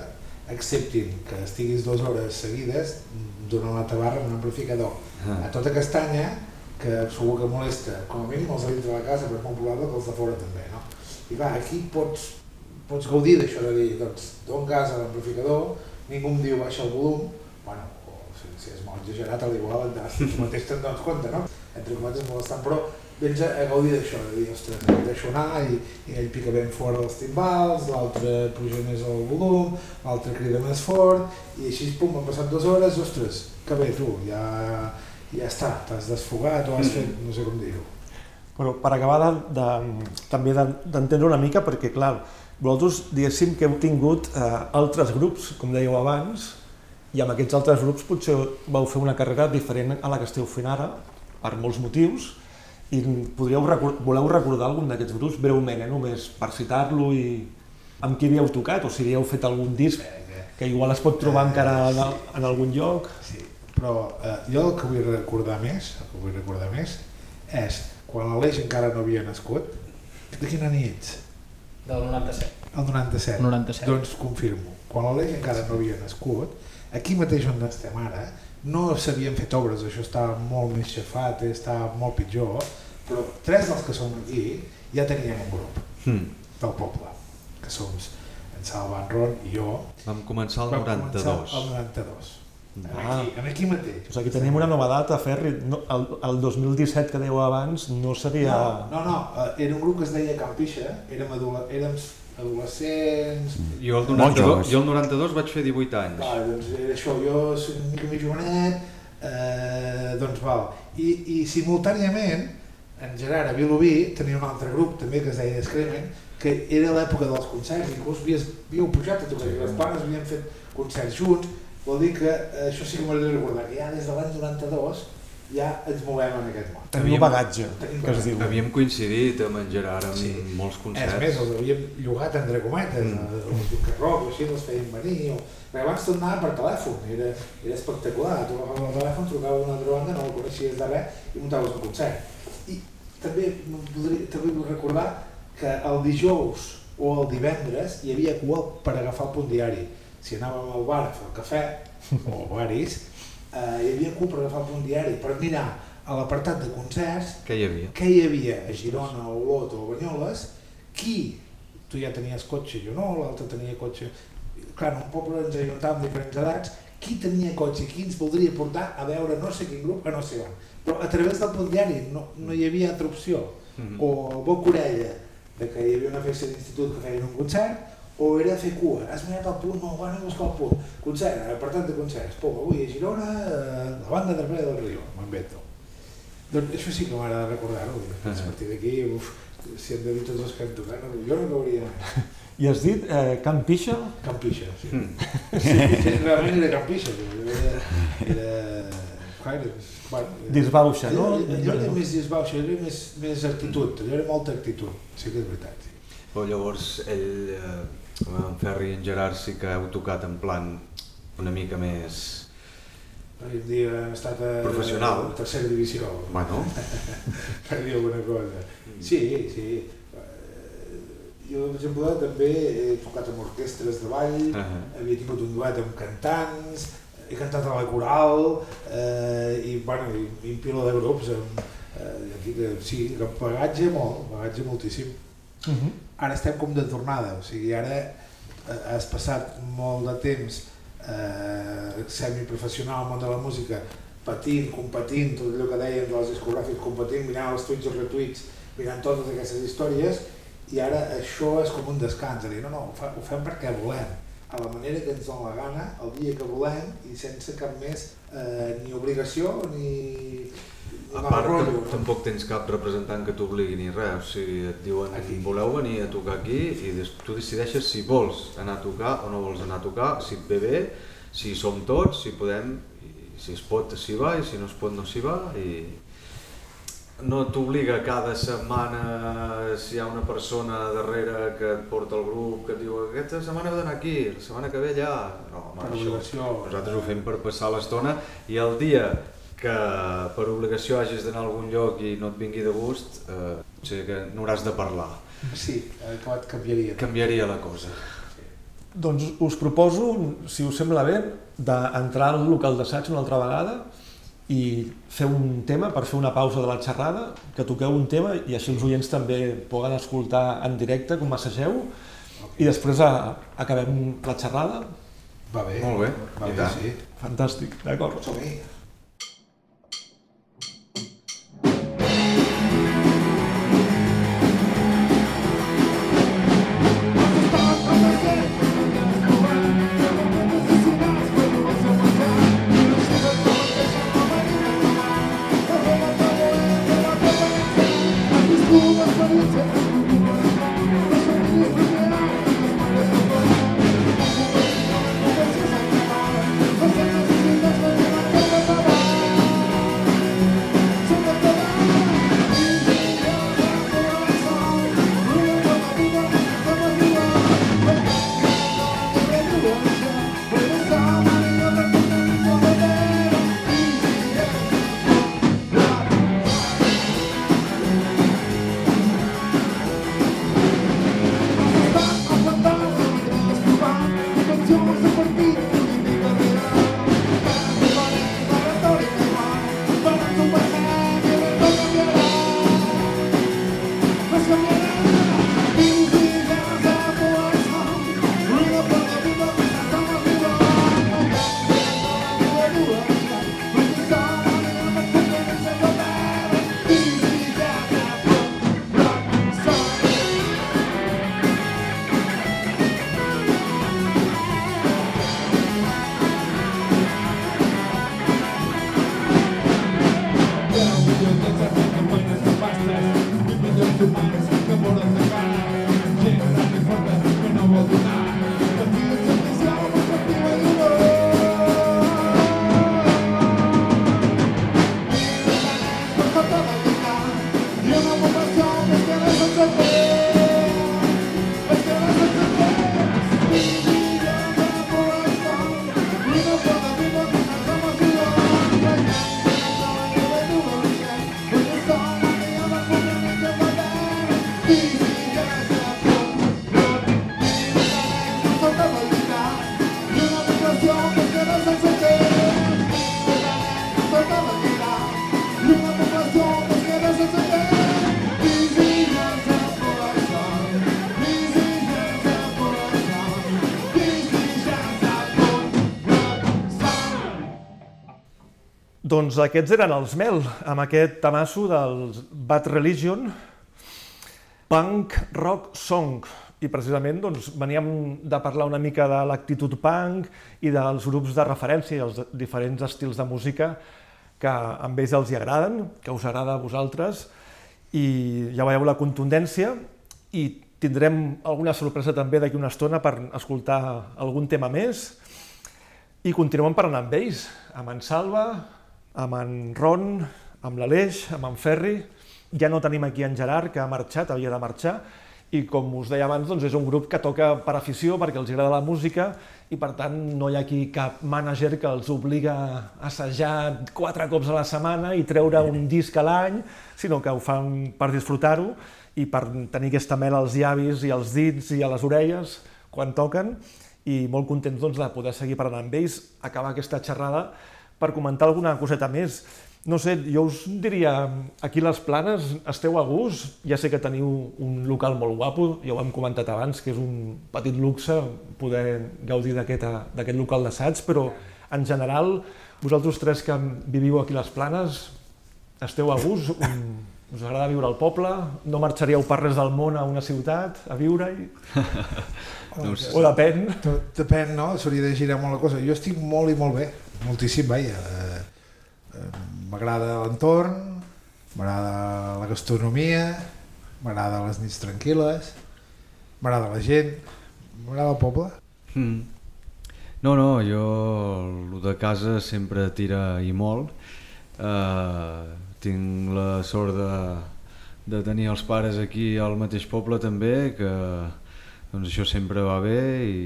acceptin que estiguis dues hores seguides donant la tabarra amb un amplificador. Ah. A tota castanya, que segur que molesta, com a mínim els de dintre de la casa, però és molt probable que els de fora també, no? I va, aquí pots, pots gaudir d'això de dir, doncs, don gas a l'amplificador, ningú em diu baixa el volum, bueno, o si, si és molt exagerat, a l'igual, tu mateix te'n dones compte, no? Entre cometes molestant, però vens a, a gaudir d'això, de dir, ostres, em deixo anar i, i ell pica ben fort els timbals, l'altre puja més el volum, l'altre crida més fort, i així, pum, han passat dues hores, ostres, que bé tu, ja, ja està, t'has desfogat o has mm. fet, no sé com dir-ho. Bueno, per acabar de, de, també d'entendre una mica, perquè clar, vosaltres diguéssim que heu tingut eh, altres grups, com dèieu abans, i amb aquests altres grups potser vau fer una carrera diferent a la que esteu fent ara, per molts motius, i podríeu record, voleu recordar algun d'aquests grups breument, eh? només per citar-lo i amb qui havíeu tocat o si havíeu fet algun disc que igual es pot trobar encara en, en algun lloc. Sí, però eh, jo el que vull recordar més, el que vull recordar més és quan l'Aleix encara no havia nascut, de quin any ets? Del 97. El 97. 97. Doncs confirmo, quan l'Aleix encara no havia nascut, aquí mateix on estem ara, no s'havien fet obres, això estava molt més xafat, estava molt pitjor, però tres dels que som aquí ja teníem un grup mm. del poble, que som en Salva, en Ron i jo. Vam començar el 92. Començar el 92. Ah. Aquí, aquí mateix. O sigui, tenim una nova data, Ferri. No, el, el 2017 que dèieu abans no seria... No, no, no, eh, era un grup que es deia Campixa, érem, érem adolescents... Jo el, 92, jo el 92 vaig fer 18 anys. Clar, doncs era això, jo soc una mica més jovenet, eh, doncs val. I, I simultàniament, en Gerard a Vilobí tenia un altre grup també que es deia Excrement, que era l'època dels concerts, inclús havies, havíeu pujat a tocar, sí, les pares havien fet concerts junts, vol dir que eh, això sí que m'agradaria recordar, que ja des de l'any 92 ja ens movem en aquest món. Tenim bagatge, que es diu. Havíem coincidit amb en Gerard en sí. molts concerts. És més, els havíem llogat entre cometes, mm. els Rock, així els feien venir, o... perquè abans tot anava per telèfon, era, era espectacular, tu agafaves el telèfon, trucaves una altra banda, no el coneixies de res i muntaves un concert. I també, voldria, també vull recordar que el dijous o el divendres hi havia cua per agafar el punt diari. Si anàvem al bar a fer el cafè, o baris, eh, hi havia cua per agafar punt diari, per mirar a l'apartat de concerts què hi havia, què hi havia a Girona, o Olot o a Banyoles, qui, tu ja tenies cotxe, jo no, l'altre tenia cotxe, clar, en un poble ens ajuntàvem diferents edats, qui tenia cotxe, qui ens voldria portar a veure no sé quin grup a no sé on. Però a través del punt diari no, no hi havia altra opció. Mm -hmm. O el Boc Orella, de que hi havia una festa d'institut que feien un concert, o era fer cua, has mirat el punt, no, bueno, buscar el punt. Concert, apartat de concerts, pum, avui a Girona, eh, la banda de del Rio, m'invento. Doncs això sí que m'agrada recordar-ho, a partir d'aquí, si hem de dir tots els que hem tocat, no, jo no mai. I has dit eh, Camp Pixa? Camp Pixa, sí. Mm. sí, sí, realment era Camp Pixa, era, era, era bueno, disbauxa, no? Allò, allò era més disbauxa, allò era més, més actitud, allò era molta actitud, sí que és veritat. Sí. Però llavors ell, eh, en Ferri i en Gerard sí que heu tocat en plan una mica més... Avui dia hem estat a, Professional. a tercera divisió. Bueno. [LAUGHS] per dir alguna cosa. Sí, sí. Jo, per exemple, també he tocat amb orquestres de ball, uh -huh. havia tingut un duet amb cantants, he cantat a la coral eh, i, bueno, i, i pila de grups amb, eh, aquí que, sí, que bagatge molt, bagatge moltíssim. Uh -huh. Ara estem com de tornada, o sigui, ara eh, has passat molt de temps eh, semiprofessional al món de la música, patint, competint, tot allò que dèiem dels discogràfics, competint, mirant els tuits i retuits, mirant totes aquestes històries, i ara això és com un descans, dir, no, no, ho fem perquè volem, a la manera que ens dona la gana, el dia que volem, i sense cap més eh, ni obligació ni, A part, no? tampoc tens cap representant que t'obligui ni res, o sigui, et diuen aquí. voleu venir a tocar aquí i tu decideixes si vols anar a tocar o no vols anar a tocar, si et ve bé, si som tots, si podem, i si es pot s'hi va i si no es pot no s'hi va i no t'obliga cada setmana si hi ha una persona darrere que et porta el grup que et diu aquesta setmana heu d'anar aquí, la setmana que ve allà no, home, això, nosaltres ho fem per passar l'estona i el dia que per obligació hagis d'anar a algun lloc i no et vingui de gust, eh, sigui que n'hauràs de parlar. Sí, acabat canviaria. Canviaria la cosa. Doncs us proposo, si us sembla bé, d'entrar al local d'assaig una altra vegada i fer un tema per fer una pausa de la xerrada, que toqueu un tema i així els oients també poden escoltar en directe com assageu i després a, acabem la xerrada. Va bé. Molt bé. Va bé, sí. Fantàstic, d'acord. Som-hi. Doncs aquests eren els Mel, amb aquest tamasso del Bad Religion, punk rock song. I precisament doncs, veníem de parlar una mica de l'actitud punk i dels grups de referència i els diferents estils de música que a ells els hi agraden, que us agrada a vosaltres, i ja veieu la contundència i tindrem alguna sorpresa també d'aquí una estona per escoltar algun tema més i continuem parlant amb ells, amb en Salva, amb en Ron, amb l'Aleix, amb en Ferri, ja no tenim aquí en Gerard, que ha marxat, havia de marxar, i com us deia abans, doncs és un grup que toca per afició, perquè els agrada la música, i per tant no hi ha aquí cap mànager que els obliga a assajar quatre cops a la setmana i treure un disc a l'any, sinó que ho fan per disfrutar-ho i per tenir aquesta mel als llavis i als dits i a les orelles quan toquen, i molt contents doncs, de poder seguir parlant amb ells, acabar aquesta xerrada per comentar alguna coseta més. No sé, jo us diria, aquí a les Planes esteu a gust, ja sé que teniu un local molt guapo, ja ho hem comentat abans, que és un petit luxe poder gaudir d'aquest d'aquest local d'assaig, però en general, vosaltres tres que viviu aquí a les Planes, esteu a gust, un, us agrada viure al poble, no marxaríeu per res del món a una ciutat a viure-hi? [LAUGHS] No sé. O depèn. Tot depèn, no? S'hauria de girar molt la cosa. Jo estic molt i molt bé, moltíssim, vaja. Eh, eh, M'agrada l'entorn, m'agrada la gastronomia, m'agrada les nits tranquil·les, m'agrada la gent, m'agrada el poble. Mm. No, no, jo el de casa sempre tira i molt. Uh, tinc la sort de, de tenir els pares aquí al mateix poble també, que doncs això sempre va bé i,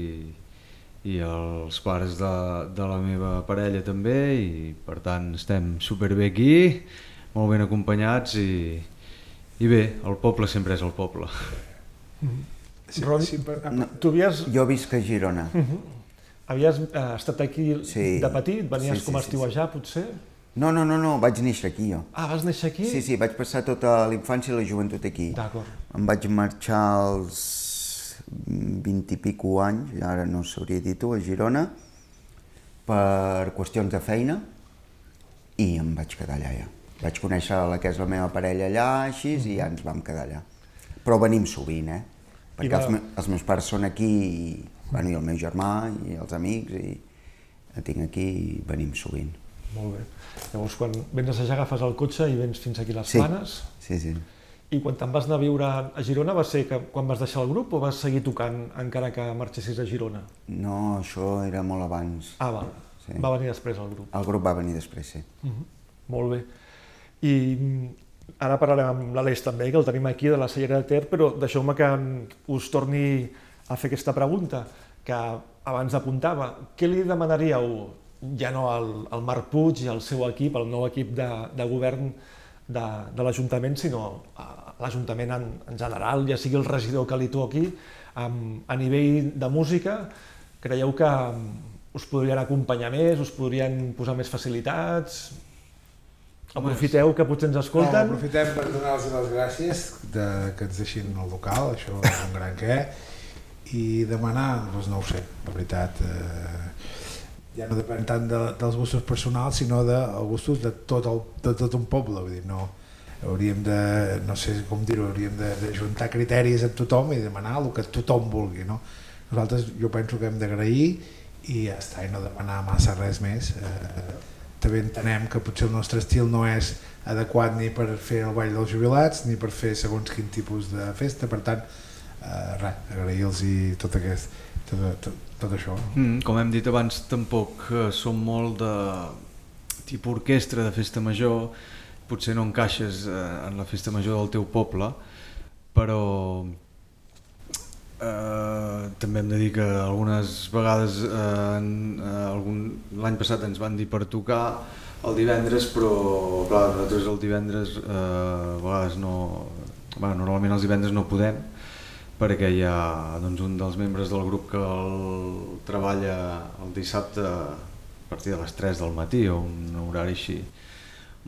i els pares de, de la meva parella també i per tant estem superbé aquí, molt ben acompanyats i, i bé, el poble sempre és el poble. Sí, Ron, sí, per, No. Tu havies, Jo visc a Girona. havies eh, estat aquí Sí. de petit? Venies Sí, sí, com a sí, estiuejar, potser? No, no, no, no, vaig néixer aquí jo. Ah, vas néixer aquí? Sí, sí, vaig passar tota la infància i la joventut aquí. D'acord. Em vaig marxar als 20 i pico anys, ara no sabria dir-ho, a Girona, per qüestions de feina, i em vaig quedar allà ja. Vaig conèixer la que és la meva parella allà, així, i ja ens vam quedar allà. Però venim sovint, eh? Perquè va- els, me els meus pares són aquí, i, bueno, i el meu germà, i els amics, i tinc aquí i venim sovint. Molt bé. Llavors, quan vens a assajar, agafes el cotxe i vens fins aquí les Sí. Planes. Sí, sí. I quan te'n vas anar a viure a Girona va ser que quan vas deixar el grup o vas seguir tocant encara que marxessis a Girona? No, això era molt abans. Ah, val. Sí. Va venir després el grup. El grup va venir després, sí. Molt bé. I mm, ara parlarem amb l'Aleix també, que el tenim aquí de la Cellera de Ter, però deixeu-me que mm, us torni a fer aquesta pregunta, que abans apuntava. Què li demanaríeu, ja no al, al Marc Puig i al seu equip, al nou equip de, de govern de, de l'Ajuntament, sinó a l'Ajuntament en, en general, ja sigui el regidor que li toqui, amb, a nivell de música, creieu que mm, us podrien acompanyar més, us podrien posar més facilitats, Aprofiteu que potser ens No, escolten. aprofitem per donar-los les gràcies de, que ens deixin el local, això és un gran què, i demanar, doncs no ho sé, la veritat, eh, ja no depèn tant de, dels gustos personals, sinó dels de, gustos de tot, el, de tot un poble, vull dir, no, hauríem de, no sé com dir-ho, hauríem de, de juntar criteris a tothom i demanar el que tothom vulgui, no? Nosaltres jo penso que hem d'agrair i ja està, i no demanar massa res més. Eh, també entenem que potser el nostre estil no és adequat ni per fer el ball dels jubilats ni per fer segons quin tipus de festa, per tant, eh, res, agrair-los i tot, aquest, tot, tot, tot això. Mm, com hem dit abans, tampoc eh, som molt de tipus orquestra de festa major, potser no encaixes eh, en la festa major del teu poble, però eh, també hem de dir que algunes vegades eh, en, eh, algun, l'any passat ens van dir per tocar el divendres, però clar, nosaltres el divendres eh, a vegades no... Bueno, normalment els divendres no podem, perquè hi ha doncs, un dels membres del grup que el treballa el dissabte a partir de les 3 del matí o un horari així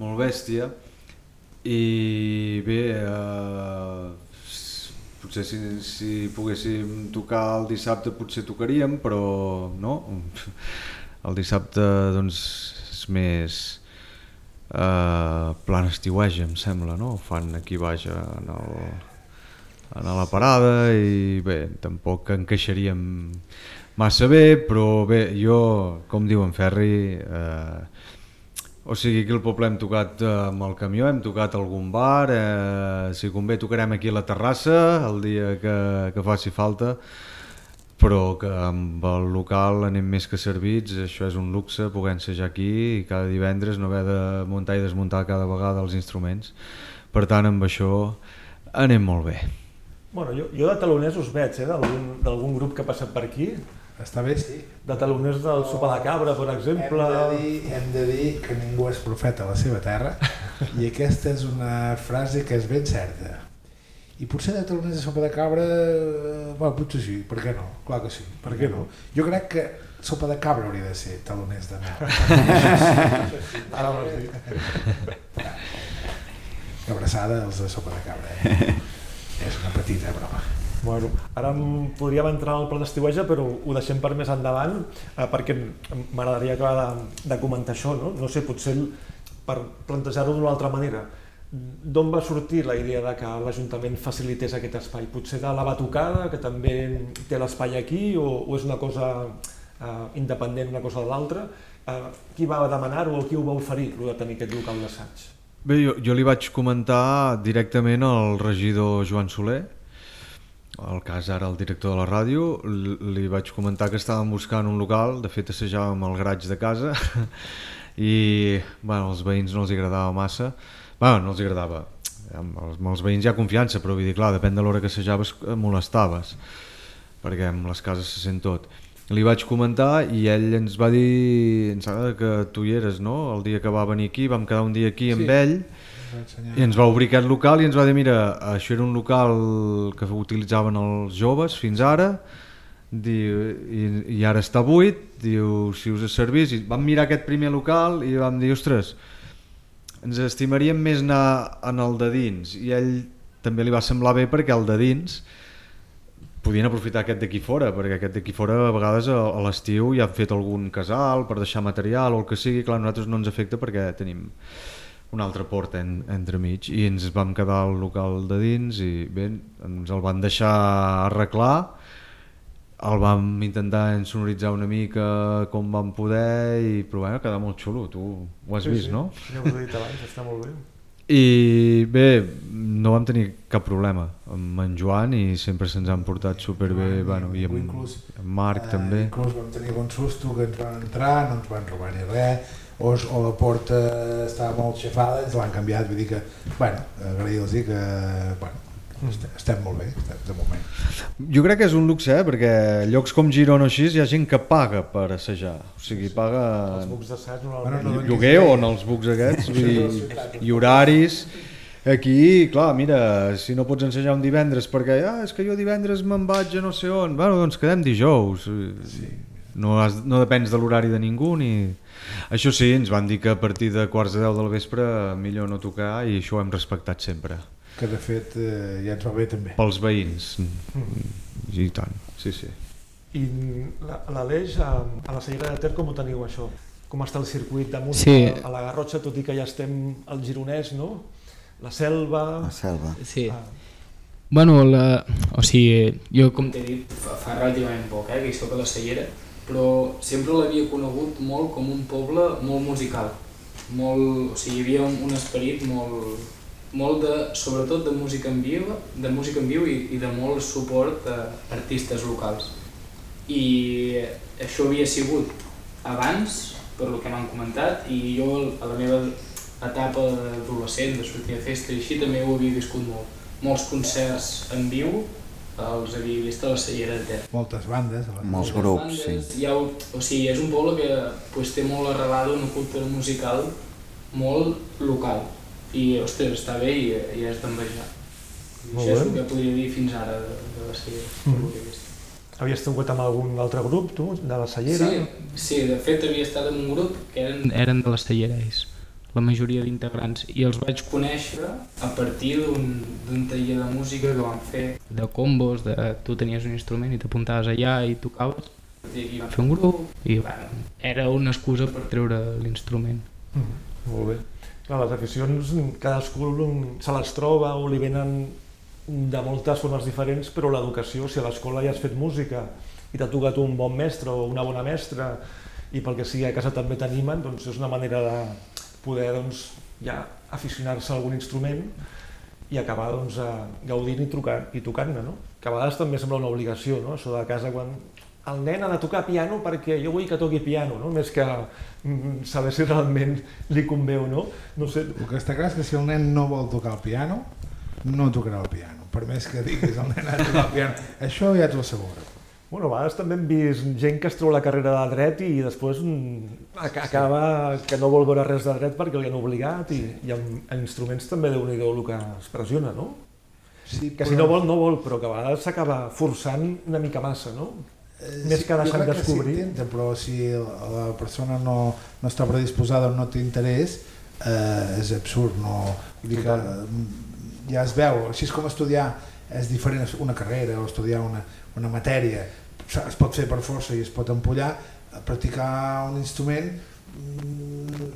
molt bèstia i bé eh, potser si, si poguéssim tocar el dissabte potser tocaríem però no [LAUGHS] el dissabte doncs és més eh, plan estiueja em sembla no? Ho fan aquí baix en el, en la parada i bé, tampoc encaixaríem massa bé, però bé, jo, com diu en Ferri, eh, o sigui, aquí al poble hem tocat eh, amb el camió, hem tocat a algun bar, eh, si convé tocarem aquí a la terrassa el dia que, que faci falta, però que amb el local anem més que servits, això és un luxe, poder ensejar aquí i cada divendres no haver de muntar i desmuntar cada vegada els instruments. Per tant, amb això anem molt bé. Bueno, jo, jo de taloners us veig, eh, d'algun d'algun grup que ha passat per aquí, Està bé, sí. de taloners del sopar de cabra, per exemple. Hem de, dir, hem de dir que ningú és profeta a la seva terra [LAUGHS] i aquesta és una frase que és ben certa. I potser de taloners de sopa de cabra, eh, bueno, potser sí, per què no? Clar que sí, per què no? Jo crec que sopa de cabra hauria de ser taloners de mel. [LAUGHS] Ara ho has dit. Abraçada als de sopa de cabra, eh? [LAUGHS] És una petita broma. Bueno, ara em podríem entrar al pla d'estiueja, però ho deixem per més endavant, eh, perquè m'agradaria acabar de, de comentar això, no? No sé, potser el- per plantejar-ho d'una altra manera. D'on va sortir la idea de que l'Ajuntament facilités aquest espai? Potser de la batucada, que també té l'espai aquí, o, o és una cosa eh, independent una cosa de l'altra? Eh, qui va demanar-ho o qui ho va oferir, lo de tenir aquest local d'assaig? Bé, jo, jo li vaig comentar directament al regidor Joan Soler, el cas ara el director de la ràdio, li vaig comentar que estàvem buscant un local, de fet assajàvem al garatge de casa [LAUGHS] i bueno, als veïns no els agradava massa, bueno, no els agradava, amb els, amb els veïns hi ha confiança, però vull dir, clar, depèn de l'hora que assajaves molestaves, perquè amb les cases se sent tot. Li vaig comentar i ell ens va dir, em sembla que tu hi eres, no? El dia que va venir aquí, vam quedar un dia aquí amb Sí. ell Va ensenyar. i ens va obrir aquest local i ens va dir, mira, això era un local que utilitzaven els joves fins ara, diu, i, i ara està buit, diu, si us servís, i vam mirar aquest primer local i vam dir, ostres, ens estimaríem més anar en el de dins, i ell també li va semblar bé perquè el de dins podien aprofitar aquest d'aquí fora, perquè aquest d'aquí fora a vegades a, a l'estiu ja han fet algun casal per deixar material o el que sigui, clar, a nosaltres no ens afecta perquè tenim una altra porta en, entremig i ens vam quedar al local de dins i bé, ens el van deixar arreglar el vam intentar insonoritzar una mica com vam poder i però bueno, quedar molt xulo, tu ho has vist, no? Sí, ja ho he dit abans, està molt bé. I bé, no vam tenir cap problema amb en Joan i sempre se'ns han portat superbé, bueno, i amb, Inclús, amb Marc eh, també. Inclús vam tenir bon susto que ens van entrar, no ens van robar ni res, o, o la porta estava molt xafada, ens l'han canviat, vull dir que, bueno, agrair-los que, bueno, estem, estem molt bé, de moment. Jo crec que és un luxe, eh? perquè llocs com Girona o així hi ha gent que paga per assajar, o sigui, paga Els bucs d'assaig Bueno, normalment... no, Llo- lloguer o en els bucs aquests, vull dir, i horaris. Aquí, clar, mira, si no pots ensenyar un divendres perquè ah, és que jo divendres me'n vaig a no sé on, bueno, doncs quedem dijous. Sí. No, has, no depens de l'horari de ningú ni... Això sí, ens van dir que a partir de quarts de deu del vespre millor no tocar i això ho hem respectat sempre. Que de fet eh, ja ens va bé també. Pels veïns. I tant, sí, sí. I la- l'Aleix, a, a la Cellera de Ter, com ho teniu això? Com està el circuit de música Sí. a la Garrotxa, tot i que ja estem al Gironès, no? La Selva... La selva. Sí. Ah, Bueno, la, o sigui, jo com t'he dit, fa, fa relativament poc eh, que hi soc a la Cellera, però sempre l'havia conegut molt com un poble molt musical. Molt, o sigui, hi havia un, un esperit molt, molt de, sobretot de música en viu, de música en viu i, i de molt suport a artistes locals. I això havia sigut abans, per lo que m'han comentat, i jo a la meva etapa d'adolescent, de sortir a festa i així, també ho havia viscut molt molts concerts en viu els havia vist a la Cellera de Ter. Moltes bandes. a la- Molts Moltes grups, bandes, sí. Hi ha, o sigui, és un poble que pues, té molt arrelada una cultura musical molt local i, ostres, està bé i, i és d'envejar. Això és el que podria dir fins ara de, de la Cellera, Mhm. mm. que he vist. havies tocat amb algun altre grup, tu, de la Cellera? Sí, sí, de fet havia estat en un grup que eren, eren de la Cellera, ells, la majoria d'integrants, i els vaig conèixer a partir d'un taller de música que vam fer. De combos, de tu tenies un instrument i t'apuntaves allà i tocaves. I vam fer un grup i bueno, era una excusa per treure l'instrument. Mhm, Molt bé. Clar, les aficions, cadascú se les troba o li venen de moltes formes diferents, però l'educació, si a l'escola ja has fet música i t'ha tocat un bon mestre o una bona mestra i pel que sigui a casa també t'animen, doncs és una manera de poder doncs, ja aficionar-se a algun instrument i acabar doncs, a- gaudint i, trucant, i tocant-ne, no? Que a vegades també sembla una obligació, no? Això de casa quan el nen ha de tocar piano perquè jo vull que toqui piano, no? Més que mm, saber si realment li convé o no. No sé, El que està clar és que si el nen no vol tocar el piano, no tocarà el piano. Per més que diguis el nen ha de tocar el piano. Això ja t'ho asseguro. Bueno, a vegades també hem vist gent que es treu la carrera de dret i després mm, ac- acaba que no vol veure res de dret perquè li han obligat i, i amb, instruments també déu nhi el que es pressiona, no? Sí, que si no vol, no vol, però que a vegades s'acaba forçant una mica massa, no? Eh, Més que crec descobrir. Sí, intenta, però si la persona no, no està predisposada o no té interès, eh, és absurd. No, vull dir que mm, ja es veu, així és com estudiar és diferent una carrera o estudiar una, una matèria. Es pot fer per força i es pot empollar, practicar un instrument mm,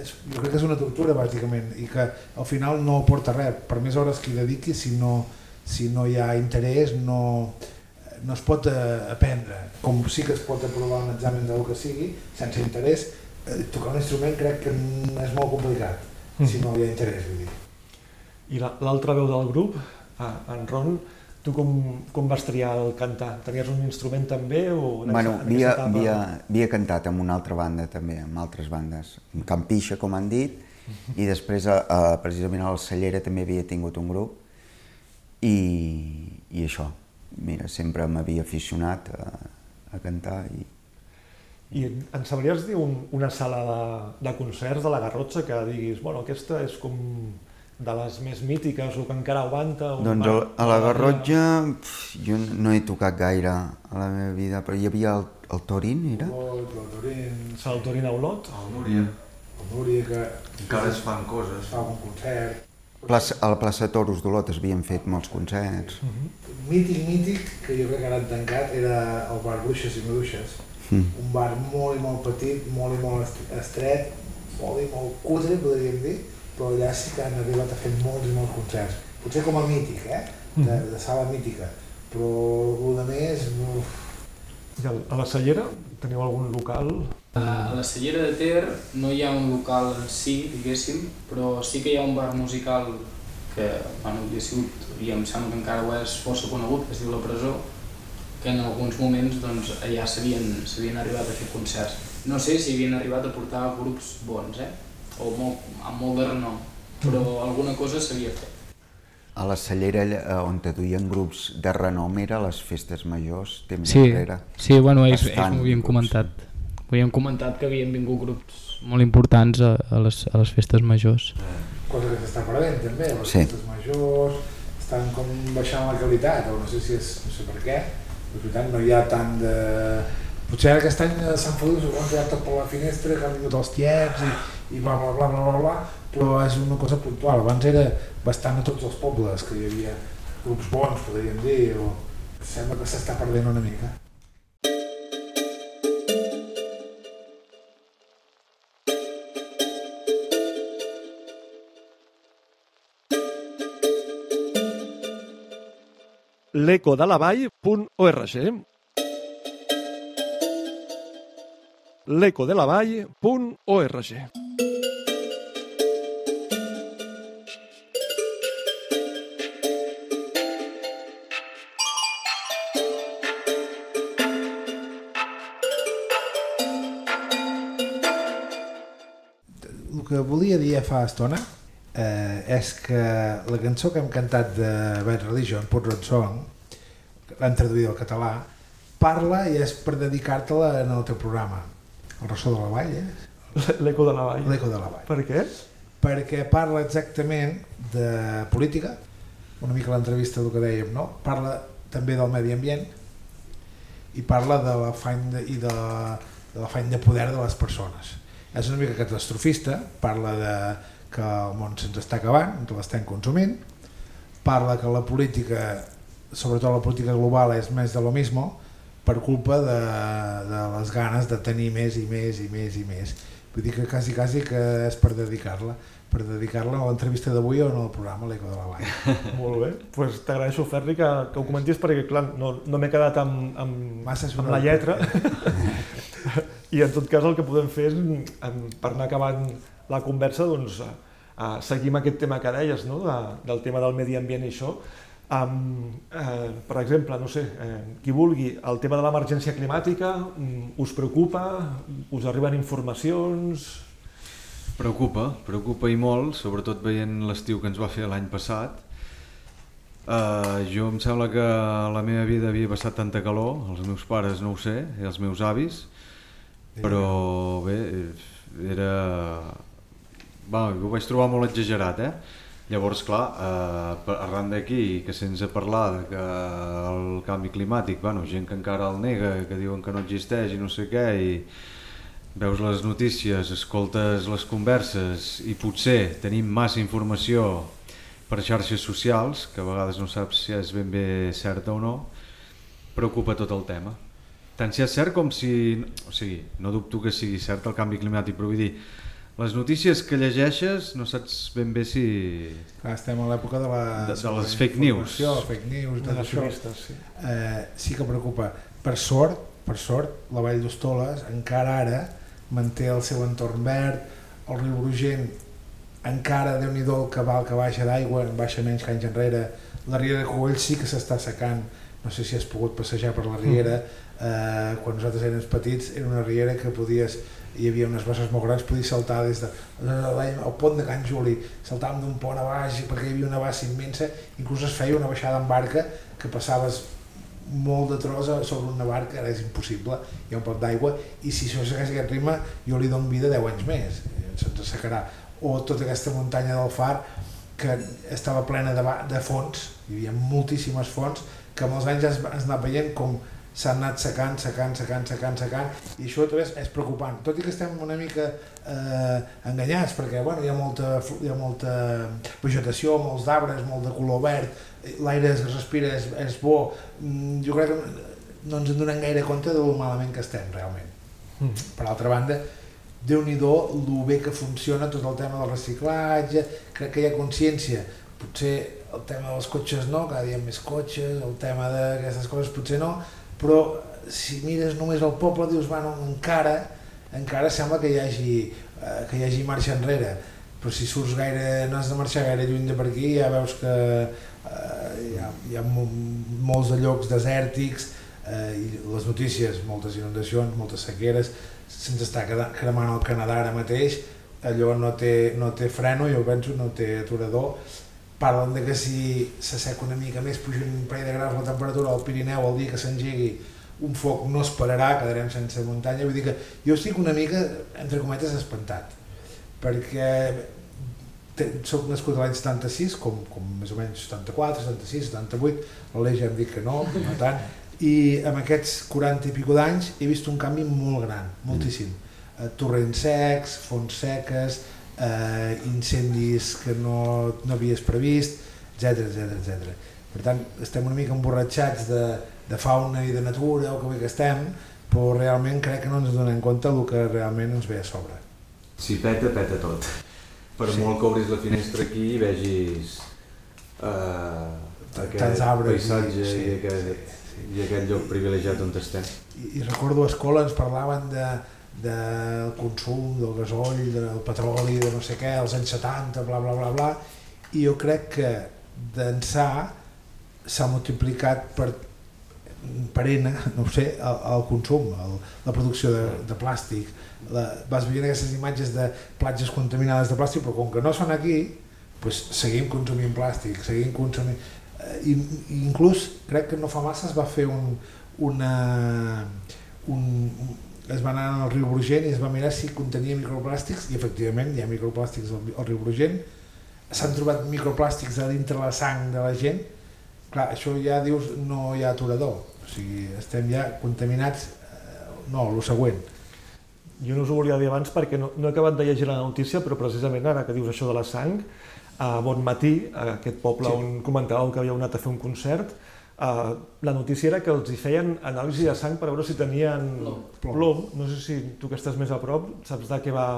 és, jo crec que és una tortura bàsicament i que al final no aporta res per més hores que hi dediqui si no, si no hi ha interès no, no es pot eh, aprendre com sí que es pot aprovar un examen del que sigui sense interès eh, tocar un instrument crec que és molt complicat si no hi ha interès vull dir. I la- l'altra veu del grup, ah, en Ron, tu com, com vas triar el cantar? Tenies un instrument també? O en Bueno, en havia, etapa? havia, havia cantat amb una altra banda també, amb altres bandes, amb Campixa, com han dit, i després eh, eh, precisament a la Cellera també havia tingut un grup i, i això, mira, sempre m'havia aficionat a, a cantar i I ens sabries dir un, una sala de, de concerts de la Garrotxa que diguis, bueno, aquesta és com de les més mítiques o que encara aguanta? o Doncs va- el, a la Garrotxa pf, jo no he tocat gaire a la meva vida, però hi havia el, el Torín, era? Olot, el Turín, Sala Torina Olot? El Núria. el Núria que Encara es fan es coses. fa un concert Plaça, a la plaça de Toros d'Olot es havien fet molts concerts. mític, mític, que jo crec que ara han tancat, era el bar Bruixes i Maduixes. Mm. Un bar molt i molt petit, molt i molt est- estret, molt i molt cutre, podríem dir, però allà sí que han arribat a fer molts i molts concerts. Potser com a mític, eh? De, de sala mítica. Però el de més... Uf, I a la Cellera teniu algun local? A la Cellera de Ter no hi ha un local en si, diguéssim, però sí que hi ha un bar musical que bueno, havia sigut, i em sembla que encara ho és força conegut, que es diu La Presó, que en alguns moments doncs, allà s'havien arribat a fer concerts. No sé si havien arribat a portar grups bons, eh? o molt, amb molt de renom, però alguna cosa s'havia fet. A la Cellera, eh, on te duien grups de renom, era a les festes majors, temps Sí, enrere. sí bueno, ells, ells m'ho havien grups. comentat. Ho havien comentat que havien vingut grups molt importants a, a, les, a les festes majors. cosa que s'està perdent també, les Sí. festes majors estan com baixant la qualitat, o no sé si és, no sé per què, però és veritat, no hi ha tant de... Potser ara aquest any a Sant Feliu s'ho han tirat tot per la finestra, que han vingut els tiets i, i bla bla bla bla bla bla, però és una cosa puntual. Abans era bastant a tots els pobles que hi havia grups bons, podríem dir, o sembla que s'està perdent una mica. l'ecodelavall.org l'ecodelavall.org el que volia dir fa estona eh, és que la cançó que hem cantat de Bad Religion, Put Road Song, l'han traduït al català, parla i és per dedicar-te-la en el teu programa. El ressò de la vall, eh? l'eco de la vall L'eco de la vall. per què? Perquè parla exactament de política, una mica l'entrevista del que dèiem, no? Parla també del medi ambient i parla de l'afany de, i de, de l'afany de poder de les persones. És una mica catastrofista, parla de que el món se'ns està acabant, que l'estem consumint, parla que la política, sobretot la política global, és més de lo mismo per culpa de, de les ganes de tenir més i més i més i més. Vull dir que quasi, quasi que és per dedicar-la, per dedicar-la a l'entrevista d'avui o no al programa L'Eco de la Vall. [LAUGHS] Molt bé, pues t'agraeixo Ferri que, que ho comentis perquè clar, no, no m'he quedat amb, amb, Massa amb la lletra [LAUGHS] i en tot cas el que podem fer és em, per anar acabant la conversa doncs, seguir amb aquest tema que deies no? de, del tema del medi ambient i això Um, eh, per exemple, no sé, eh, qui vulgui, el tema de l'emergència climàtica mm, us preocupa? Us arriben informacions? Preocupa, preocupa i molt, sobretot veient l'estiu que ens va fer l'any passat. Uh, jo em sembla que la meva vida havia passat tanta calor, els meus pares no ho sé, i els meus avis, però bé, era... Va, ho vaig trobar molt exagerat, eh? Llavors, clar, eh, arran d'aquí, que sense parlar de que el canvi climàtic, bueno, gent que encara el nega, que diuen que no existeix i no sé què, i veus les notícies, escoltes les converses i potser tenim massa informació per xarxes socials, que a vegades no saps si és ben bé certa o no, preocupa tot el tema. Tant si és cert com si... O sigui, no dubto que sigui cert el canvi climàtic, però vull dir, les notícies que llegeixes no saps ben bé si... Clar, estem a l'època de, la, De- de les fake news. fake news, tot això. Negacionistes, sí. Eh, sí que preocupa. Per sort, per sort, la Vall d'Hostoles encara ara manté el seu entorn verd, el riu Brugent encara, déu nhi el cabal que baixa d'aigua, baixa menys que anys enrere, la riera de Cogolls sí que s'està secant, no sé si has pogut passejar per la riera, eh, quan nosaltres érem petits era una riera que podies hi havia unes basses molt grans, podies saltar des de el pont de Can Juli, saltàvem d'un pont a baix perquè hi havia una bassa immensa, inclús es feia una baixada en barca que passaves molt de tros a- sobre una barca, ara és impossible, hi ha un pot d'aigua, i si això segueix aquest ritme jo li dono vida 10 anys més, eh, se'ns assecarà. O tota aquesta muntanya del Far, que estava plena de, de fonts, hi havia moltíssimes fonts, que amb els anys has, has anat veient com s'han anat secant, secant, secant, secant, secant, i això també és, és preocupant, tot i que estem una mica eh, enganyats, perquè bueno, hi, ha molta, hi ha molta vegetació, molts arbres, molt de color verd, eh, l'aire que es respira és, és bo, Mm, jo crec que no ens en donem gaire compte de lo malament que estem realment. Mm. Per altra banda, déu nhi el bé que funciona tot el tema del reciclatge, crec que hi ha consciència, potser el tema dels cotxes no, cada dia més cotxes, el tema d'aquestes coses potser no, però si mires només el poble dius, bueno, encara, encara sembla que hi hagi, eh, que hi hagi marxa enrere, però si surts gaire, no has de marxar gaire lluny de per aquí, ja veus que eh, hi, ha, hi ha mo- molts de llocs desèrtics, eh, i les notícies, moltes inundacions, moltes sequeres, se'ns està cremant el Canadà ara mateix, allò no té, no té freno, jo penso, no té aturador, parlen de que si s'asseca una mica més, puja un parell de graus la temperatura al Pirineu el dia que s'engegui un foc no es pararà, quedarem sense muntanya, vull dir que jo estic una mica, entre cometes, espantat, perquè soc nascut l'any 76, com, com més o menys 74, 76, 78, l'Aleix ja em dic que no, no tant, i amb aquests 40 i pico d'anys he vist un canvi molt gran, moltíssim. Eh, torrents secs, fonts seques, eh, incendis que no, no havies previst, etc etc etc. Per tant, estem una mica emborratxats de, de fauna i de natura, o que bé que estem, però realment crec que no ens donem compte del que realment ens ve a sobre. Si peta, peta tot. Per Sí. molt que obris la finestra aquí i vegis eh, aquest i- paisatge sí, i, aquest, i aquest lloc privilegiat on estem. I, i recordo a escola ens parlaven de, del consum del gasoll, del petroli, de no sé què, als anys 70, bla, bla, bla, bla, i jo crec que d'ençà s'ha multiplicat per, per N, no ho sé, el, el consum, el, la producció de, de plàstic. La, vas veient aquestes imatges de platges contaminades de plàstic, però com que no són aquí, pues, seguim consumint plàstic, seguim consumint... Eh, i inclús crec que no fa massa es va fer un, una, un, es va anar al riu Brugent i es va mirar si contenia microplàstics i efectivament hi ha microplàstics al, al riu Brugent. S'han trobat microplàstics a dintre la sang de la gent. Clar, això ja dius no hi ha aturador. O sigui, estem ja contaminats eh, no, el següent. Jo no us ho volia dir abans perquè no, no he acabat de llegir la notícia, però precisament ara que dius això de la sang, a Bon Matí, a aquest poble Sí. on comentàveu que havíeu anat a fer un concert, uh, la notícia era que els hi feien anàlisi de sang per veure si tenien Plom. plom. plom. No sé si tu que estàs més a prop saps de què va,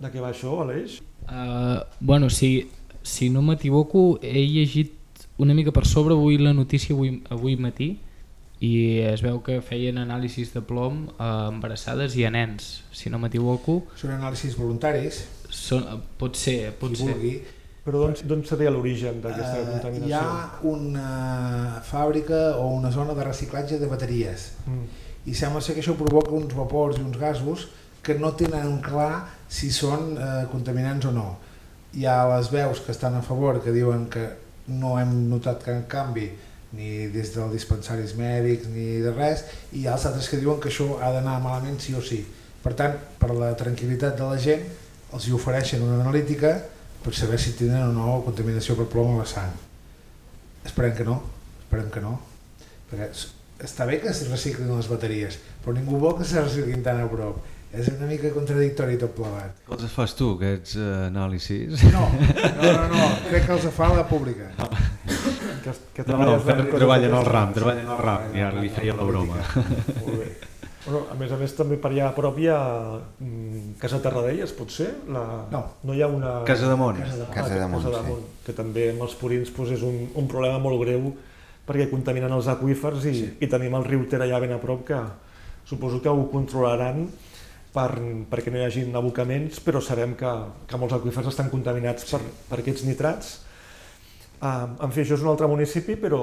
de què va això, Aleix? Uh, bueno, si, si no m'equivoco, he llegit una mica per sobre avui la notícia avui, avui matí i es veu que feien anàlisis de plom a embarassades i a nens, si no m'equivoco. són anàlisis voluntaris Són, pot ser, pot qui ser. vulgui Però d'on seria l'origen d'aquesta Eh, contaminació? hi ha una fàbrica o una zona de reciclatge de bateries Mm. i sembla ser que això provoca uns vapors i uns gasos que no tenen clar si són eh, contaminants o no. Hi ha les veus que estan a favor que diuen que no hem notat cap canvi ni des dels dispensaris mèdics ni de res i hi ha els altres que diuen que això ha d'anar malament sí o sí. Per tant, per la tranquil·litat de la gent els hi ofereixen una analítica per saber si tenen o no contaminació per plom a la sang. Esperem que no, esperem que no, perquè està bé que es reciclin les bateries, però ningú vol que se reciclin tan a prop. És una mica contradictori tot plegat. Els fas tu, aquests eh, anàlisis? No, no, no, no, crec que els fa la pública. [LAUGHS] Que, que No, no, en treballen al ram, treballen al ram, i ara li feia la broma. Molt bé. Bueno, a més a més també per allà a prop hi ha mm, Casa Terradellas, potser? La... No. No hi ha una... Casa de Mont. Casa de Casa de Mont, Casa de sí. Mont, que també amb els purins doncs, és un, un problema molt greu perquè contaminen els aqüífers i, sí. i tenim el riu Ter allà ben a prop que suposo que ho controlaran per, perquè no hi hagi abocaments, però sabem que, que molts aqüífers estan contaminats per, per aquests nitrats. Uh, en fi, això és un altre municipi, però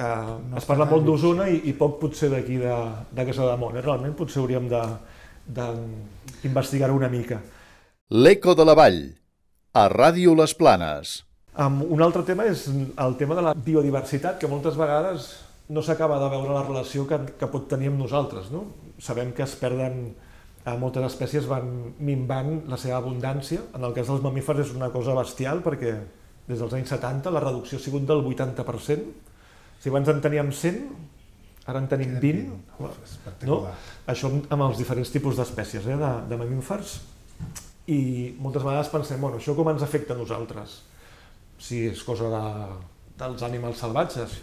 uh, No es parla molt d'Osona i, i poc potser d'aquí de, de Casa de Mont. Eh? Realment potser hauríem d'investigar-ho una mica. L'Eco de la Vall, a Ràdio Les Planes. Um, un altre tema és el tema de la biodiversitat, que moltes vegades no s'acaba de veure la relació que, que pot tenir amb nosaltres. No? Sabem que es perden, eh, moltes espècies van minvant la seva abundància. En el cas dels mamífers és una cosa bestial perquè des dels anys 70 la reducció ha sigut del 80%. Si abans en teníem 100, ara en tenim 20. Uf, espectacular. Això amb amb els diferents tipus d'espècies eh, de, de mamífers. I moltes vegades pensem, bueno, això com ens afecta a nosaltres? Si és cosa de, dels animals salvatges.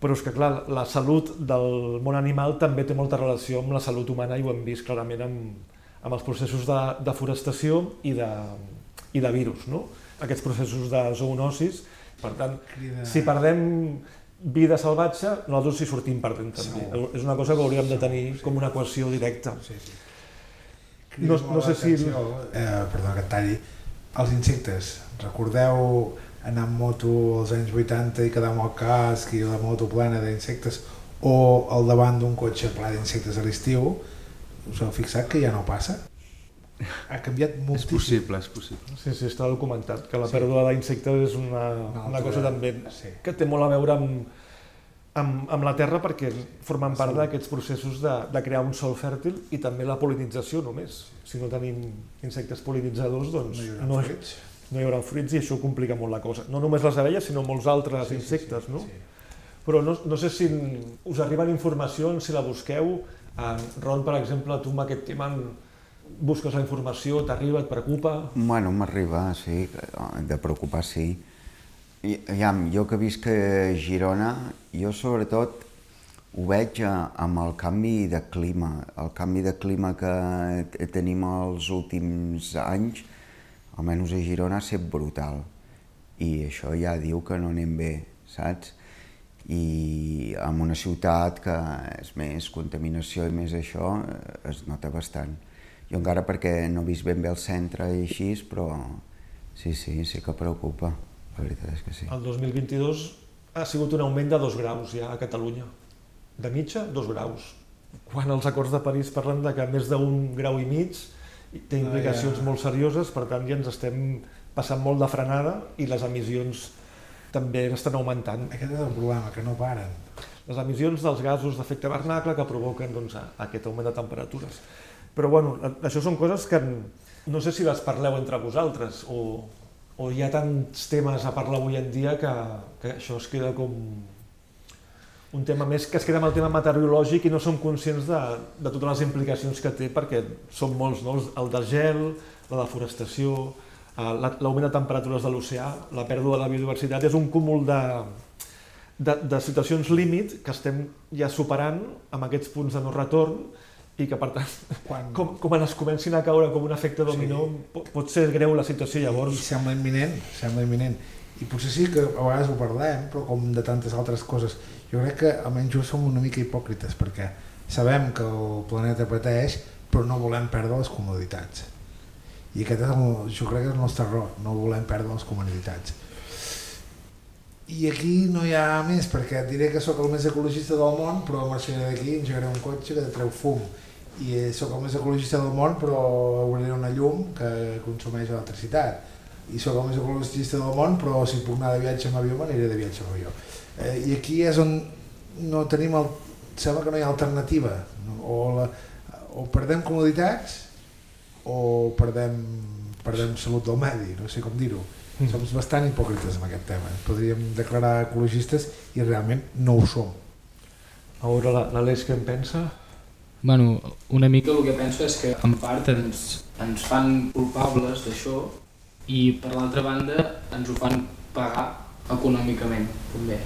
Però és que, clar, la salut del món animal també té molta relació amb la salut humana i ho hem vist clarament amb, amb els processos de deforestació i de, i de virus, no? Aquests processos de zoonosis. Per tant, Crida- si perdem vida salvatge, nosaltres hi sortim perdent també. Segur. És una cosa que hauríem de tenir com una equació directa. Sí, sí. No- Crida no sé si- Eh, perdó que et talli. Els insectes. Recordeu anar amb moto als anys 80 i quedar amb el casc i la moto plena d'insectes o al davant d'un cotxe ple d'insectes a l'estiu? Us heu fixat que ja no passa? Ha canviat És moltíssim. possible, és possible. Sí, sí, està documentat, que la Sí. pèrdua d'insectes és una, Una una cosa també sí. que té molt a veure amb, amb, amb la terra perquè formen part Sí. d'aquests processos de, de crear un sol fèrtil i també la polinització només. Si no tenim insectes polinitzadors, doncs No hi haurà no, fruits. no hi haurà fruits i això complica molt la cosa. No només les abelles, sinó molts altres Sí, sí, insectes, sí, no? sí. Però no, no sé si us arriben informacions, si la busqueu. En Ron, per exemple, tu amb aquest tema busques la informació, t'arriba, et preocupa? Bueno, m'arriba, sí, de preocupar, sí. I, aviam, jo que visc a Girona, jo sobretot ho veig eh, amb el canvi de clima. El canvi de clima que tenim els últims anys, almenys a Girona, ha estat brutal. I això ja diu que no anem bé, saps? I en una ciutat que és més contaminació i més això, es nota bastant. Jo encara perquè no he vist ben bé el centre i així, però sí, sí, sí que preocupa. La veritat és que sí. El 2022 ha sigut un augment de dos graus ja a Catalunya. De mitja, dos graus. Quan els acords de París parlen de que més d'un grau i mig té implicacions ja. molt serioses, per tant ja ens estem passant molt de frenada i les emissions també estan augmentant. Aquest és el problema, que no paren. Les emissions dels gasos d'efecte hivernacle que provoquen doncs, aquest augment de temperatures. Però bueno, això són coses que no sé si les parleu entre vosaltres o, o hi ha tants temes a parlar avui en dia que, que això es queda com un tema més que es queda amb el tema meteorològic i no som conscients de, de totes les implicacions que té perquè són molts, no? el desgel, la deforestació, eh, la- l'augment de temperatures de l'oceà, la pèrdua de la biodiversitat, és un cúmul de, de, de situacions límit que estem ja superant amb aquests punts de no retorn i que per tant, Quan... com, com es comencin a caure com un efecte dominó, sí. pot ser greu la situació I llavors. sembla imminent, sembla imminent. I potser sí que a vegades ho parlem, però com de tantes altres coses, jo crec que almenys jo som una mica hipòcrites, perquè sabem que el planeta pateix, però no volem perdre les comoditats. I aquest és el, jo crec que és el nostre error, no volem perdre les comoditats. I aquí no hi ha més, perquè diré que sóc el més ecologista del món, però marxaré d'aquí, engegaré un cotxe que treu fum. I sóc el més ecologista del món, però obriré una llum que consumeix electricitat. I sóc el més ecologista del món, però si puc anar de viatge amb avió, m'aniré de viatge amb avió. Eh, I aquí és on no tenim el... Sembla que no hi ha alternativa. No? O, la, o perdem comoditats o perdem perdem salut del medi, no sé com dir-ho. Mm. Som bastant hipòcrites amb aquest tema. Podríem declarar ecologistes i realment no ho som. A veure la- l'Aleix què en pensa? Bueno, una mica el que penso és que en part ens, ens fan culpables d'això i per l'altra banda ens ho fan pagar econòmicament també.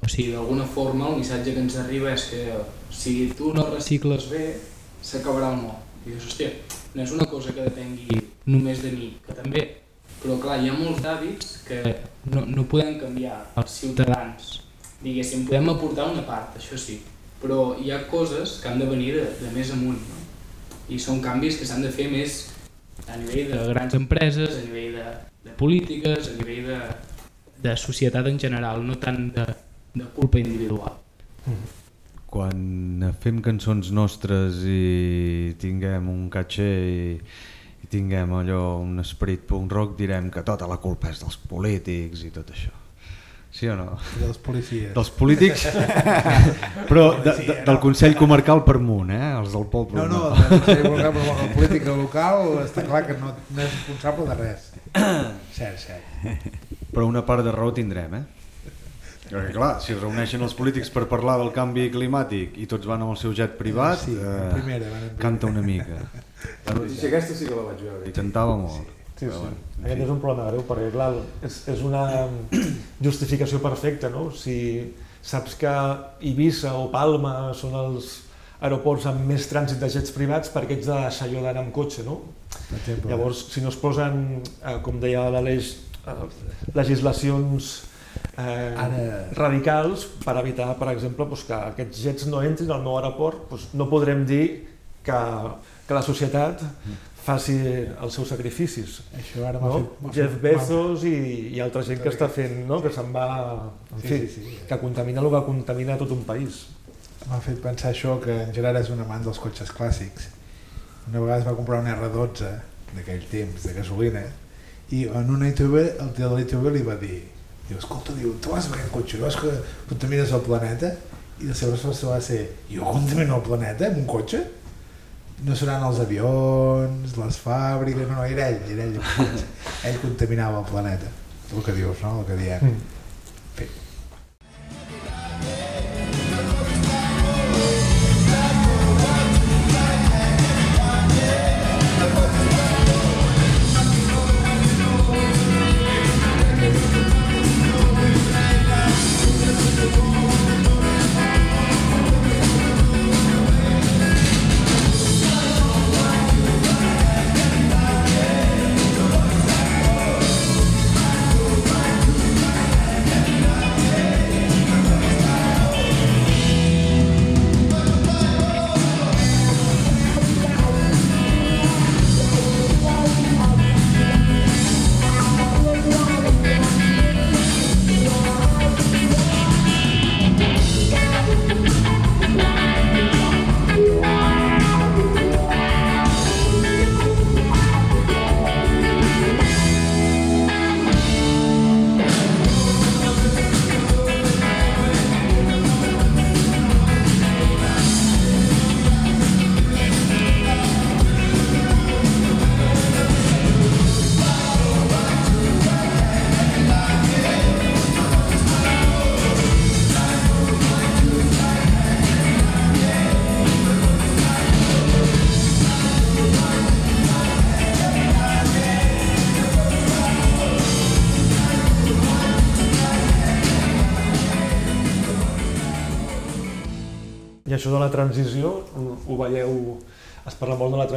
O sigui, d'alguna forma el missatge que ens arriba és que si tu no recicles bé, s'acabarà el món. I dius, hòstia, no és una cosa que depengui només de mi, que també. Però clar, hi ha molts hàbits que no, no podem canviar els ciutadans. Diguéssim, podem aportar una part, això sí, però hi ha coses que han de venir de, de més amunt, no? I són canvis que s'han de fer més a nivell de grans empreses, a nivell de, de polítiques, a nivell de, de societat en general, no tant de, de culpa individual. Quan fem cançons nostres i tinguem un caché i, i tinguem allò, un esperit punk rock, direm que tota la culpa és dels polítics i tot això. Sí o no? Dels policies. Dels polítics, [LAUGHS] però de, de, del Consell Comarcal per munt, eh? els del poble. No, no, el Consell Local, però la política local està clar que no, no és responsable de res. Cert, cert. Però una part de raó tindrem, eh? Perquè clar, si es reuneixen els polítics per parlar del canvi climàtic i tots van amb el seu jet privat, Sí, en primera, van en primera. canta una mica. La notícia aquesta sí que la vaig veure. I cantava molt. Sí, Però sí. bueno, en Aquest fi. és un problema greu, perquè clar, és, és una [COUGHS] justificació perfecta, no? Si saps que Eivissa o Palma són els aeroports amb més trànsit de jets privats, per què ets de deixar allò d'anar amb cotxe, no? Exemple. Llavors, si no es posen, eh, com deia l'Aleix, eh, legislacions eh, Ara- radicals per evitar, per exemple, doncs, que aquests jets no entrin al meu aeroport, doncs, no podrem dir que, que la societat faci els seus sacrificis. Això ara No? fet... Jeff Bezos i, i altra gent que està fent, no? que se'n va, en Sí, fi, sí, sí. que contamina el que contamina tot un país. M'ha fet pensar això que en Gerard és un amant dels cotxes clàssics. Una vegada es va comprar un R12 d'aquell temps, de gasolina, i en una ITV, el tio de l'ITV li va dir diu, escolta, diu, tu vas amb aquest cotxe, veus que contamines el planeta? I la seva resposta va ser, jo contamino el planeta amb un cotxe? No seran els avions, les fàbriques, no, no, era ell, era ell. ell contaminava el planeta. El que dius, no? El que diem. Mm. I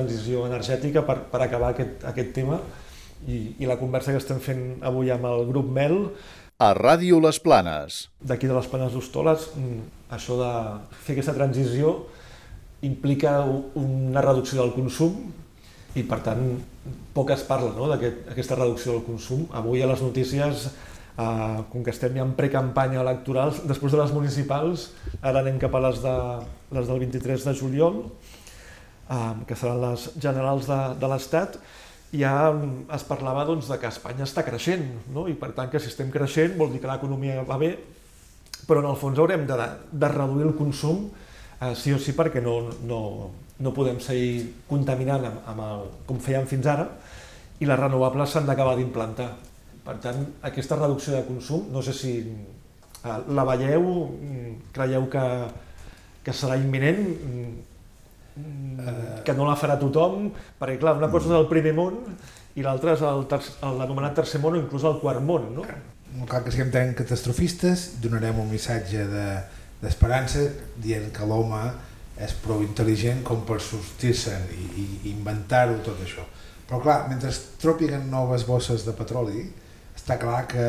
transició energètica per, per acabar aquest, aquest tema i, i la conversa que estem fent avui amb el grup MEL A Ràdio Les Planes. d'aquí de les Planes d'Hostoles, mm, això de fer aquesta transició implica una reducció del consum i per tant poc es parla no, d'aquesta reducció del consum. Avui a les notícies, eh, com que estem ja en precampanya electoral, després de les municipals, ara anem cap a les, de, les del 23 de juliol, que seran les generals de, de l'Estat, ja es parlava doncs, de que Espanya està creixent, no? i per tant que si estem creixent vol dir que l'economia va bé, però en el fons haurem de, de reduir el consum eh, sí o sí perquè no, no, no podem seguir contaminant amb, amb el, com fèiem fins ara i les renovables s'han d'acabar d'implantar. Per tant, aquesta reducció de consum, no sé si eh, la veieu, mm, creieu que, que serà imminent, mm, que no la farà tothom, perquè clar, una cosa és el primer món i l'altra és l'anomenat tercer món o inclús el quart món, no? no cal que siguem tan catastrofistes, donarem un missatge de- d'esperança de, dient que l'home és prou intel·ligent com per sortir-se'n i, i, inventar-ho tot això. Però clar, mentre tropiguen noves bosses de petroli, està clar que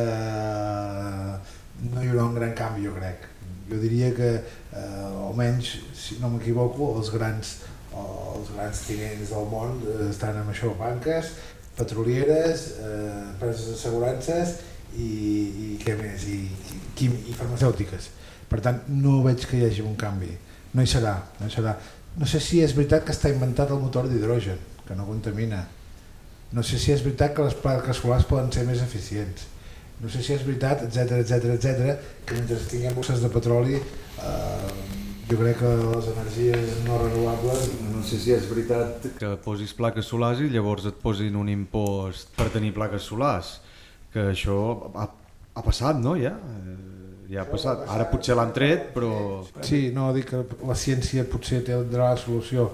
no hi haurà un gran canvi, jo crec. Jo diria que, eh, almenys, si no m'equivoco, els grans, els grans tinents del món eh, estan amb això, banques, petrolieres, eh, empreses d'assegurances i, i què més, i, i, i farmacèutiques. Per tant, no veig que hi hagi un canvi. No hi serà, no hi serà. No sé si és veritat que està inventat el motor d'hidrogen, que no contamina. No sé si és veritat que les plaques solars poden ser més eficients. No sé si és veritat, etc etc etc que mentre tinguem bosses de petroli eh, jo crec que les energies no renovables No sé si és veritat que posis plaques solars i llavors et posin un impost per tenir plaques solars, que això ha, ha passat, no, ja? Eh, Ja ha passat. Ara potser l'han tret, però... Sí, no, dic que la ciència potser tindrà la solució.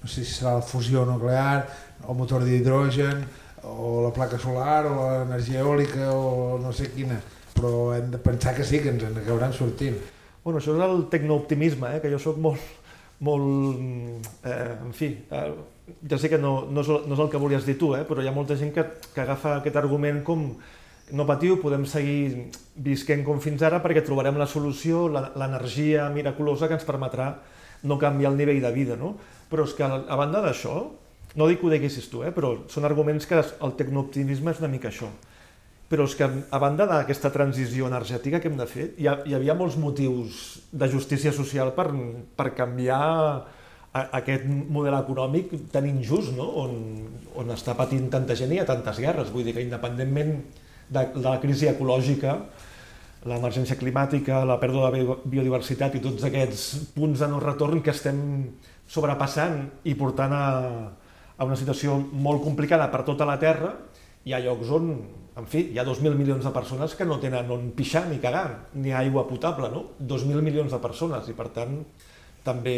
No sé si serà la fusió nuclear, el motor d'hidrogen, o la placa solar, o l'energia eòlica, o no sé quina, però hem de pensar que sí, que ens en acabaran sortint. Bueno, això és el tecnooptimisme, eh? que jo sóc molt, molt eh, en fi, eh, ja sé que no, no, és, no és el que volies dir tu, eh? però hi ha molta gent que, que agafa aquest argument com no patiu, podem seguir visquent com fins ara perquè trobarem la solució, l'energia miraculosa que ens permetrà no canviar el nivell de vida. No? Però és que a banda d'això, no dic que ho diguessis tu, eh? però són arguments que el tecnooptimisme és una mica això. Però és que a banda d'aquesta transició energètica que hem de fer, hi, ha, hi havia molts motius de justícia social per, per canviar aquest model econòmic tan injust, no? on, on està patint tanta gent i hi ha tantes guerres. Vull dir que independentment de, de la crisi ecològica, l'emergència climàtica, la pèrdua de bio- biodiversitat i tots aquests punts de no retorn que estem sobrepassant i portant a, a una situació molt complicada per tota la Terra, hi ha llocs on, en fi, hi ha 2.000 milions de persones que no tenen on pixar ni cagar, ni aigua potable, no? 2.000 milions de persones, i per tant també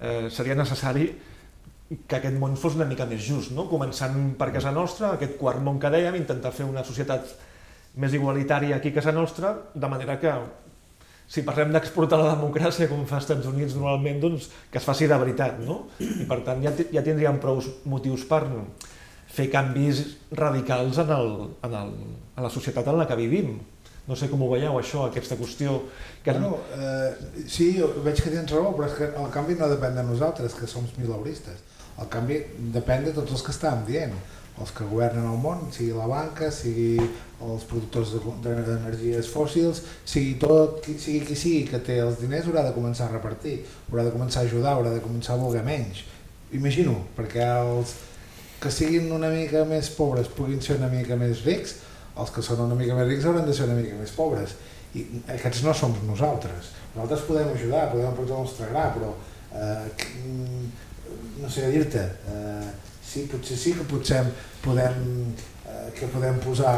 eh, seria necessari que aquest món fos una mica més just, no? començant per casa nostra, aquest quart món que dèiem, intentar fer una societat més igualitària aquí a casa nostra, de manera que si parlem d'exportar la democràcia com fa als Estats Units normalment, doncs que es faci de veritat, no? I per tant ja, ja tindríem prou motius per fer canvis radicals en, el, en, el, en la societat en la que vivim. No sé com ho veieu, això, aquesta qüestió... Que... Bueno, eh, sí, veig que tens raó, però és que el canvi no depèn de nosaltres, que som milauristes. El canvi depèn de tots els que estàvem dient, els que governen el món, sigui la banca, sigui els productors de- d'energies fòssils, sigui tot, sigui qui sigui que té els diners, haurà de començar a repartir, haurà de començar a ajudar, haurà de començar a voler menys. Imagino, perquè els que siguin una mica més pobres puguin ser una mica més rics, els que són una mica més rics hauran de ser una mica més pobres. I aquests no som nosaltres. Nosaltres podem ajudar, podem aportar el nostre gra, però eh, mm, no sé dir-te. Eh, sí, potser sí que potser podem, eh, que podem posar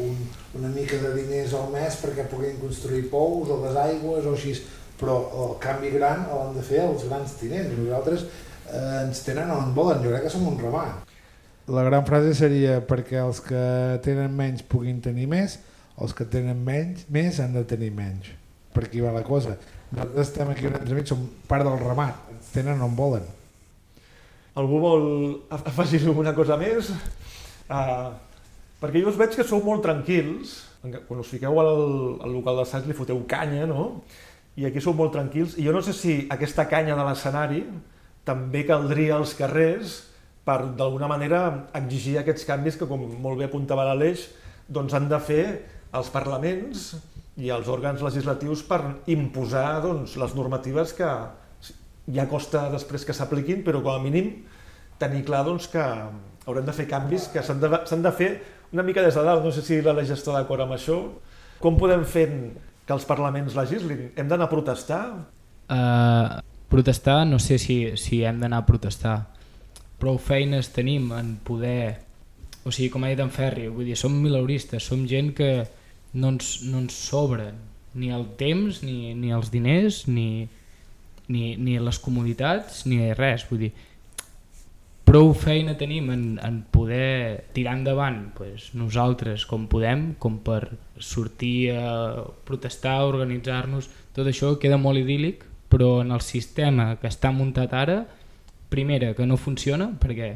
un, una mica de diners al mes perquè puguin construir pous o les aigües o així, però el canvi gran l'han de fer els grans tinents. Nosaltres eh, ens tenen on volen, jo crec que som un ramat. La gran frase seria perquè els que tenen menys puguin tenir més, els que tenen menys, més han de tenir menys. Per aquí va la cosa. Nosaltres estem aquí uns amics, som part del ramat, ens tenen on volen. Algú vol af- afegir alguna cosa més? Uh, perquè jo us veig que sou molt tranquils, quan us fiqueu al, al local d'assaig li foteu canya, no? I aquí sou molt tranquils, i jo no sé si aquesta canya de l'escenari també caldria als carrers per d'alguna manera exigir aquests canvis que, com molt bé apuntava l'Aleix, doncs han de fer els parlaments i els òrgans legislatius per imposar doncs, les normatives que ja costa després que s'apliquin, però com a mínim tenir clar doncs, que haurem de fer canvis que s'han de, de fer una mica des de dalt. No sé si l'Aleix està d'acord amb això. Com podem fer que els parlaments legislin? Hem d'anar a protestar? Uh, protestar, no sé si, si hem d'anar a protestar. Prou feines tenim en poder o sigui, com ha dit en Ferri, vull dir, som milauristes, som gent que no ens, no ens sobra ni el temps, ni, ni els diners, ni, ni, ni les comoditats, ni res, vull dir, prou feina tenim en, en poder tirar endavant pues, nosaltres com podem, com per sortir a protestar, organitzar-nos, tot això queda molt idíl·lic, però en el sistema que està muntat ara, primera, que no funciona, perquè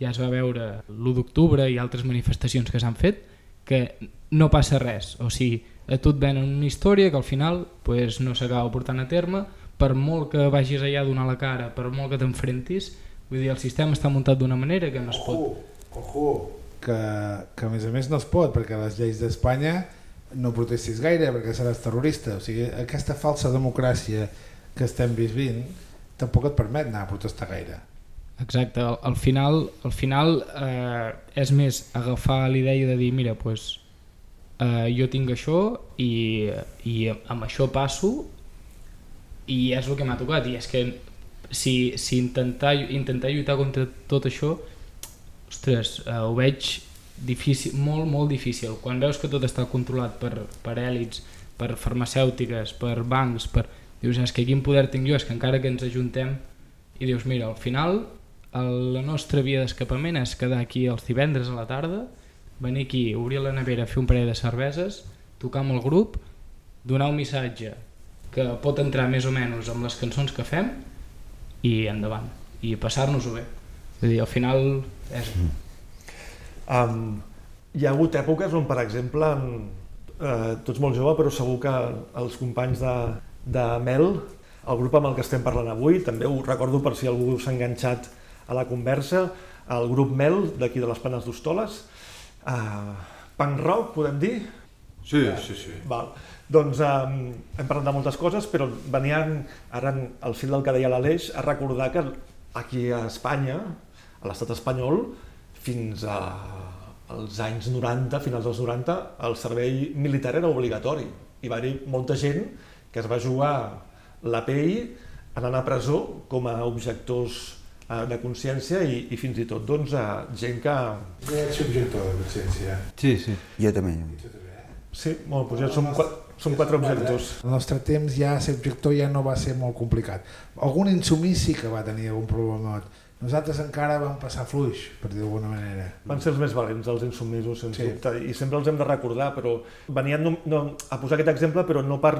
ja es va veure l'1 d'octubre i altres manifestacions que s'han fet, que no passa res, o sigui, a tu et venen una història que al final pues, no s'acaba portant a terme, per molt que vagis allà a donar la cara, per molt que t'enfrentis, vull dir, el sistema està muntat d'una manera que no es pot. Ojo, ojo, que, que a més a més no es pot, perquè les lleis d'Espanya no protestis gaire perquè seràs terrorista. O sigui, aquesta falsa democràcia que estem vivint tampoc et permet anar a protestar gaire. Exacte, al, al final, al final eh, és més agafar l'idea de dir, mira, pues, eh, jo tinc això i, i amb això passo i és el que m'ha tocat i és que si, si intentar, intentar lluitar contra tot això ostres, eh, ho veig difícil, molt, molt difícil. Quan veus que tot està controlat per, per èlits per farmacèutiques, per bancs per... dius, és que quin poder tinc jo? És que encara que ens ajuntem i dius, mira, al final el, la nostra via d'escapament és quedar aquí els divendres a la tarda venir aquí, obrir la nevera, fer un parell de cerveses, tocar amb el grup, donar un missatge que pot entrar més o menys amb les cançons que fem i endavant, i passar-nos-ho bé. És a dir, al final és... Um, hi ha hagut èpoques on, per exemple, en, eh, tu ets molt jove, però segur que els companys de, de Mel, el grup amb el que estem parlant avui, també ho recordo per si algú s'ha enganxat a la conversa, el grup Mel, d'aquí de les Panes d'Hostoles, uh, punk rock, podem dir? Sí, sí, sí. Val. Doncs um, hem parlat de moltes coses, però venien ara al fil del que deia l'Aleix a recordar que aquí a Espanya, a l'estat espanyol, fins a, als anys 90, finals dels 90, el servei militar era obligatori. Hi va haver molta gent que es va jugar la pell anant a presó com a objectors eh, de consciència i, i fins i tot doncs, a gent que... Jo ets subjector de consciència. Sí, sí. Jo també. Sí, bueno, doncs ja som, som quatre objectors. Al nostre temps ja ser objector ja no va ser molt complicat. Algun insumís sí que va tenir algun problema. Nosaltres encara vam passar fluix, per dir d'alguna manera. Van ser els més valents, els insubmisos, sens Sí. dubte, i sempre els hem de recordar, però venien no, no, a posar aquest exemple, però no per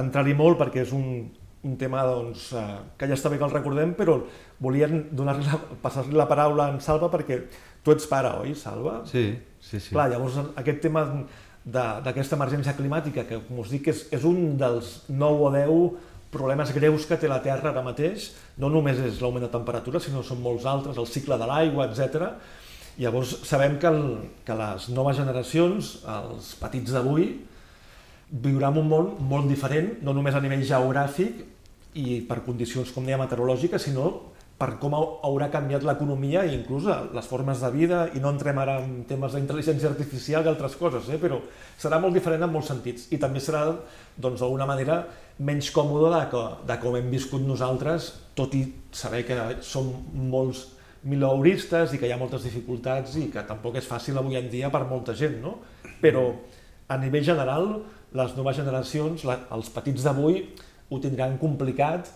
entrar-hi molt, perquè és un, un tema doncs, eh, que ja està bé que el recordem, però volien donar-li la, passar-li la paraula a en Salva perquè tu ets pare, oi, Salva? Sí, sí, sí. Clar, llavors aquest tema d'aquesta emergència climàtica, que com us dic és, és un dels 9 o 10 problemes greus que té la Terra ara mateix, no només és l'augment de temperatura, sinó són molts altres, el cicle de l'aigua, etc. Llavors sabem que, el, que les noves generacions, els petits d'avui, viuran un món molt diferent, no només a nivell geogràfic i per condicions, com deia, meteorològiques, sinó per com hau- haurà canviat l'economia i inclús les formes de vida, i no entrem ara en temes d'intel·ligència artificial i altres coses, eh? però serà molt diferent en molts sentits i també serà, doncs, manera menys còmode de, de com hem viscut nosaltres, tot i saber que som molts milauristes i que hi ha moltes dificultats i que tampoc és fàcil avui en dia per molta gent, no? Però a nivell general, les noves generacions, la, els petits d'avui, ho tindran complicat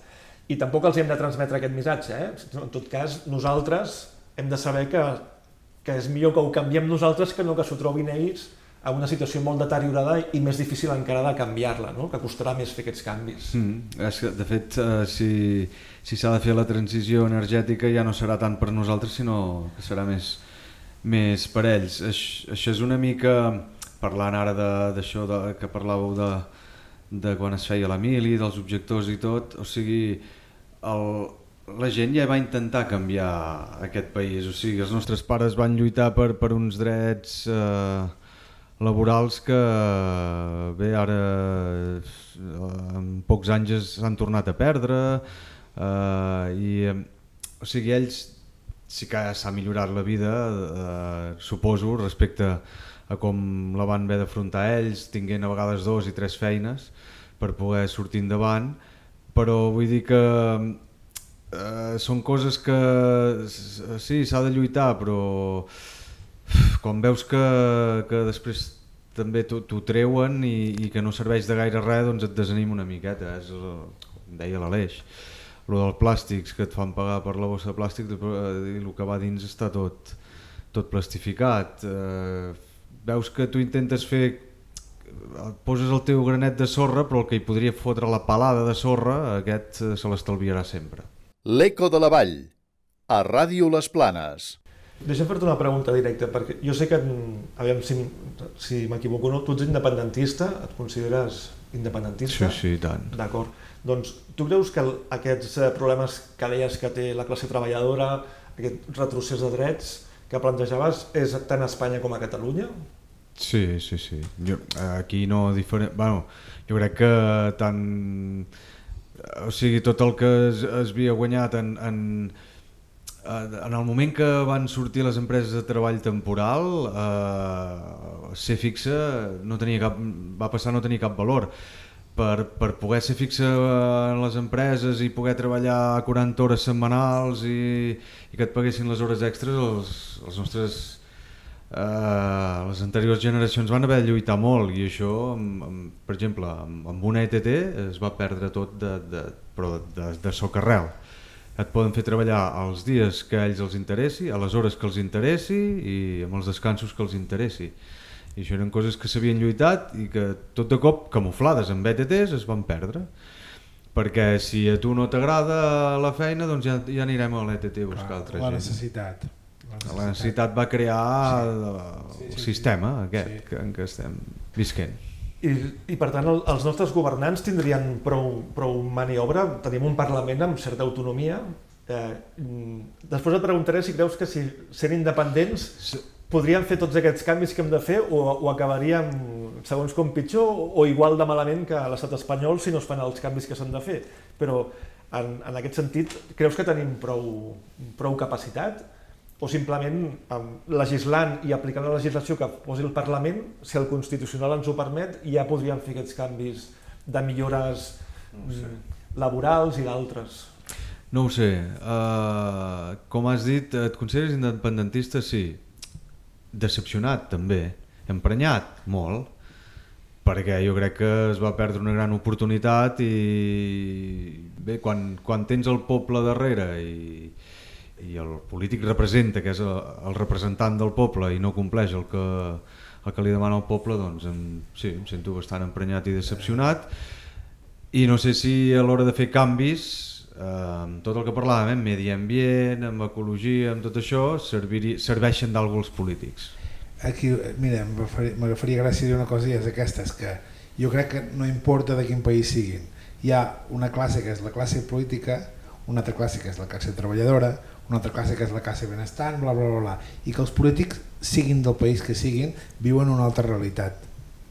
i tampoc els hem de transmetre aquest missatge. Eh? En tot cas, nosaltres hem de saber que, que és millor que ho canviem nosaltres que no que s'ho trobin ells a una situació molt deteriorada i més difícil encara de canviar-la, no? que costarà més fer aquests canvis. Mm, és que, de fet, eh, si si s'ha de fer la transició energètica ja no serà tant per nosaltres, sinó que serà més, més per ells. Això, això és una mica, parlant ara d'això que parlàveu de, de quan es feia la mili, dels objectors i tot, o sigui, el, la gent ja va intentar canviar aquest país, o sigui, els nostres pares van lluitar per, per uns drets eh, laborals que bé, ara eh, en pocs anys s'han tornat a perdre eh, i eh, o sigui, ells sí que s'ha millorat la vida eh, suposo respecte a com la van haver d'afrontar ells tinguent a vegades dos i tres feines per poder sortir endavant però vull dir que eh, són coses que sí, s'ha de lluitar però quan veus que, que després també t'ho treuen i, i que no serveix de gaire res, doncs et desanima una miqueta, és el, com deia l'Aleix. El dels plàstics que et fan pagar per la bossa de plàstic i el que va dins està tot, tot plastificat. Eh, veus que tu intentes fer poses el teu granet de sorra però el que hi podria fotre la palada de sorra aquest eh, se l'estalviarà sempre. L'Eco de la Vall, a Ràdio Les Planes. Deixa'm fer-te una pregunta directa, perquè jo sé que, aviam si, si m'equivoco no, tu ets independentista, et consideres independentista? Sí, sí, tant. D'acord. Doncs tu creus que el, aquests eh, problemes que deies que té la classe treballadora, aquest retrocés de drets que plantejaves, és tant a Espanya com a Catalunya? Sí, sí, sí. Jo, aquí no diferent... Bueno, jo crec que tant... O sigui, tot el que es, es havia guanyat en, en, en el moment que van sortir les empreses de treball temporal, eh, ser fixa no tenia cap, va passar no tenir cap valor. Per, per poder ser fixa en les empreses i poder treballar 40 hores setmanals i, i que et paguessin les hores extres, els, els nostres eh, les anteriors generacions van haver de lluitar molt i això, amb, amb, per exemple, amb, amb una ETT es va perdre tot de, de, però de, de socarrel. Et poden fer treballar els dies que a ells els interessi, a les hores que els interessi i amb els descansos que els interessi. I això eren coses que s'havien lluitat i que tot de cop, camuflades amb ETTs, es van perdre perquè si a tu no t'agrada la feina doncs ja, ja anirem a l'ETT a buscar altra la gent. necessitat. La necessitat va crear Sí. el, Sí, sí, el sí. sistema aquest Sí. que, en què estem visquent. I, I per tant el, els nostres governants tindrien prou, prou maniobra, tenim un Parlament amb certa autonomia. Eh, mm, després et preguntaré si creus que si sent independents podríem fer tots aquests canvis que hem de fer o, o acabaríem segons com pitjor o, igual de malament que a l'estat espanyol si no es fan els canvis que s'han de fer. Però en, en aquest sentit, creus que tenim prou, prou capacitat? o simplement um, legislant i aplicant la legislació que posi el Parlament, si el Constitucional ens ho permet, ja podríem fer aquests canvis de millores mm, laborals i d'altres. No ho sé, uh, com has dit, et consideres independentista? Sí. Decepcionat també, emprenyat molt, perquè jo crec que es va perdre una gran oportunitat i bé, quan, quan tens el poble darrere i, i el polític representa, que és el, representant del poble i no compleix el que, el que li demana el poble, doncs em, sí, em sento bastant emprenyat i decepcionat. I no sé si a l'hora de fer canvis amb tot el que parlàvem, amb medi ambient, amb ecologia, amb tot això, serviri, serveixen d'algú els polítics. Aquí, mira, m'agafaria gràcia dir una cosa i és aquesta, és que jo crec que no importa de quin país siguin. Hi ha una classe que és la classe política, una altra classe que és la classe treballadora, una altra classe que és la classe benestant, bla, bla, bla, bla. I que els polítics, siguin del país que siguin, viuen una altra realitat.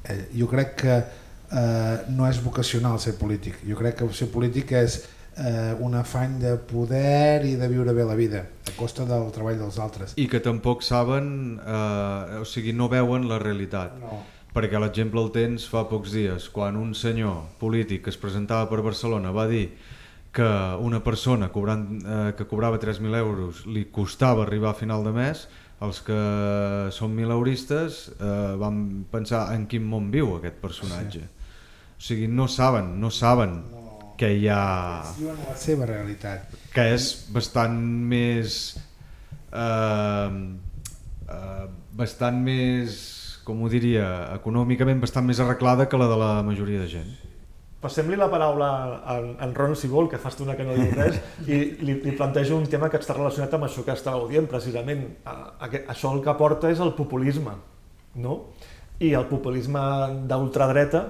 Eh, jo crec que eh, no és vocacional ser polític. Jo crec que ser polític és eh, un afany de poder i de viure bé la vida a costa del treball dels altres. I que tampoc saben, eh, o sigui, no veuen la realitat. No. Perquè l'exemple el tens fa pocs dies, quan un senyor polític que es presentava per Barcelona va dir que una persona cobrant, eh, que cobrava 3.000 euros li costava arribar a final de mes, els que són mileuristes eh, van pensar en quin món viu aquest personatge. Sí. O sigui, no saben, no saben. Que hi ha... La seva realitat. que és bastant més eh, eh, bastant més com ho diria, econòmicament bastant més arreglada que la de la majoria de gent. Passem-li la paraula a en, en Ron, si vol, que fa estona que no diu res, i li, li plantejo un tema que està relacionat amb això que estàveu dient, precisament. A, a, això el que porta és el populisme, no? I el populisme d'ultradreta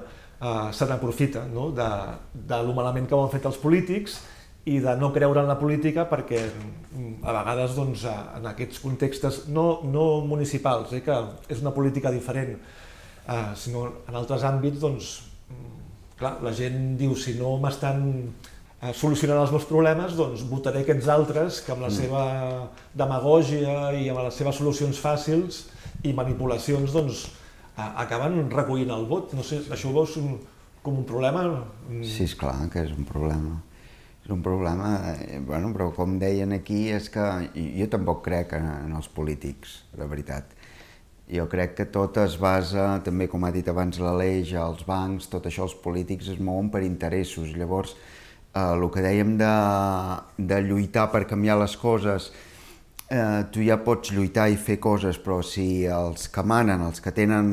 eh, se n'aprofita no? de, de lo malament que ho han fet els polítics i de no creure en la política perquè mm, a vegades doncs, eh, en aquests contextes no, no municipals, eh, que és una política diferent, eh, sinó en altres àmbits doncs, mm, clar, la gent diu si no m'estan eh, solucionant els meus problemes, doncs votaré aquests altres que amb la seva demagògia i amb les seves solucions fàcils i manipulacions doncs, acaben recollint el vot. No sé, això ho veus un, com un problema? Mm, Sí, és clar que és un problema. És un problema, eh, bueno, però com deien aquí, és que jo tampoc crec en, en els polítics, la veritat. Jo crec que tot es basa, també com ha dit abans l'Aleix, els bancs, tot això, els polítics es mouen per interessos. Llavors, eh, el que dèiem de, de lluitar per canviar les coses, eh, tu ja pots lluitar i fer coses, però si els que manen, els que tenen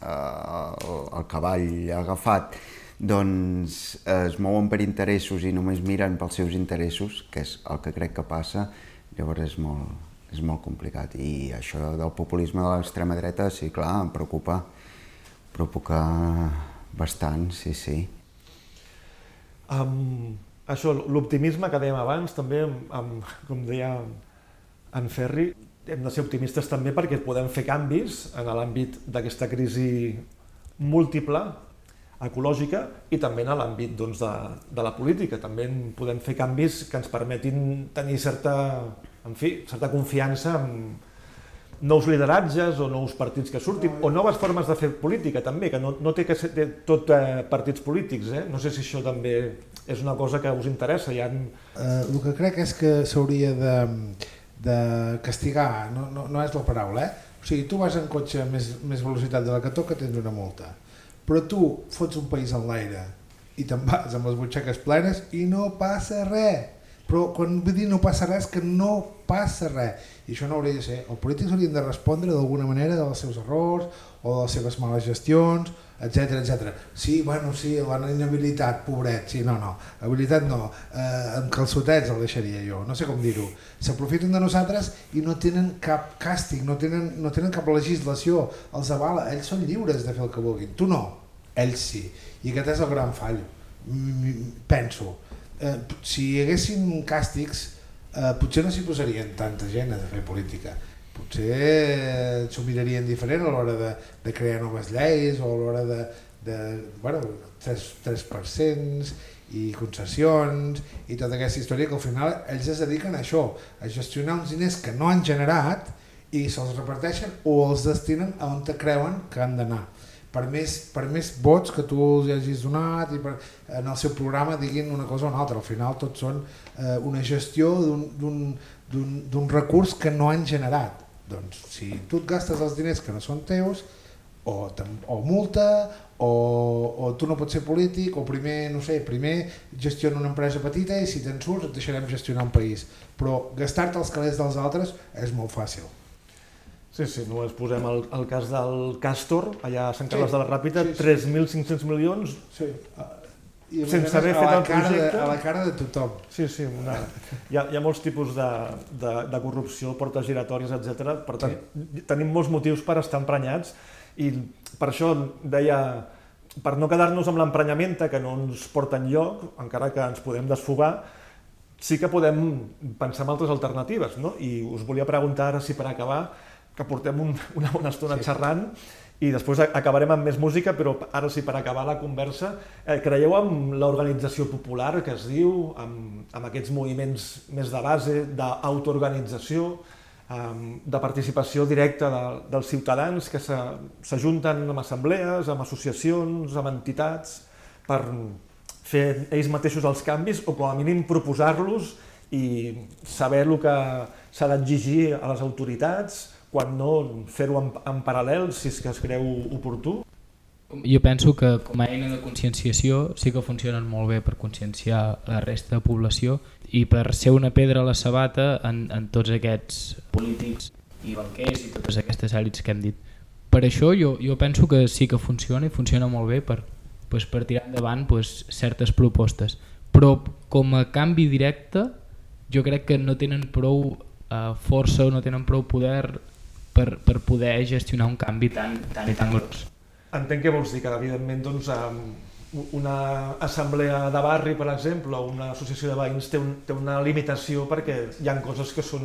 eh, el, cavall agafat, doncs eh, es mouen per interessos i només miren pels seus interessos, que és el que crec que passa, llavors és molt, és molt complicat. I això del populisme de l'extrema dreta, sí, clar, em preocupa, preocupa bastant, sí, sí. Um, això, l'optimisme que dèiem abans, també, amb, com deia en Ferri, hem de ser optimistes també perquè podem fer canvis en l'àmbit d'aquesta crisi múltiple, ecològica, i també en l'àmbit doncs, de, de la política. També podem fer canvis que ens permetin tenir certa, en fi, certa confiança en nous lideratges o nous partits que surtin, o noves formes de fer política també, que no, no té que ser tot eh, partits polítics. Eh? No sé si això també és una cosa que us interessa. Ha... Eh, el que crec és que s'hauria de, de castigar, no, no, no és la paraula, eh? o sigui, tu vas en cotxe a més, més velocitat de la que toca, tens una multa. Però tu fots un país en l'aire i te'n vas amb les butxaques plenes i no passa res. Però quan vull dir no passa res, que no passa res. I això no hauria de ser. Els polítics haurien de respondre d'alguna manera dels seus errors o de les seves males gestions, etc etc. Sí, bueno, sí, la inhabilitat, pobret, sí, no, no, habilitat no, eh, amb calçotets el deixaria jo, no sé com dir-ho. S'aprofiten de nosaltres i no tenen cap càstig, no tenen, no tenen cap legislació, els avala, ells són lliures de fer el que vulguin, tu no, ells sí, i aquest és el gran fall, penso. Eh, si hi haguessin càstigs, eh, potser no s'hi posarien tanta gent a fer política, potser s'ho mirarien diferent a l'hora de, de crear noves lleis o a l'hora de, de bueno, 3%, 3% i concessions i tota aquesta història que al final ells es dediquen a això, a gestionar uns diners que no han generat i se'ls reparteixen o els destinen a on te creuen que han d'anar. Per més, per més vots que tu els hagis donat i per, en el seu programa diguin una cosa o una altra, al final tots són eh, una gestió d'un recurs que no han generat doncs si tu et gastes els diners que no són teus o, o multa o, o tu no pots ser polític o primer, no sé, primer gestiona una empresa petita i si te'n surts et deixarem gestionar un país però gastar-te els calés dels altres és molt fàcil Sí, sí, només posem el, el cas del Castor, allà a Sant Carles sí, de la Ràpita, sí, sí. 3.500 milions, sí. I sense haver fet el projecte... De, a la cara de tothom. Sí, sí, una... hi, ha, hi ha molts tipus de, de, de corrupció, portes giratòries, etc. Per tant, sí. tenim molts motius per estar emprenyats i per això deia, per no quedar-nos amb l'emprenyamenta que no ens porta enlloc, encara que ens podem desfogar, sí que podem pensar en altres alternatives. No? I us volia preguntar ara si per acabar que portem un, una bona estona sí. xerrant i després acabarem amb més música, però ara sí, per acabar la conversa, eh, creieu en l'organització popular que es diu, amb, amb aquests moviments més de base, d'autoorganització, de participació directa de, dels ciutadans que s'ajunten amb assemblees, amb associacions, amb entitats, per fer ells mateixos els canvis o com a mínim proposar-los i saber el que s'ha d'exigir a les autoritats, quan no fer-ho en, en paral·lel si és que es creu oportú? Jo penso que com a eina de conscienciació sí que funcionen molt bé per conscienciar la resta de població i per ser una pedra a la sabata en, en tots aquests polítics i banquers i totes aquestes èlits que hem dit. Per això jo, jo penso que sí que funciona i funciona molt bé per, pues, per tirar endavant pues, certes propostes. Però com a canvi directe jo crec que no tenen prou eh, força o no tenen prou poder per, per poder gestionar un canvi tan, tan i tan gros. Entenc que vols dir que, evidentment, doncs, una assemblea de barri, per exemple, o una associació de veïns té, un, té una limitació perquè hi ha coses que són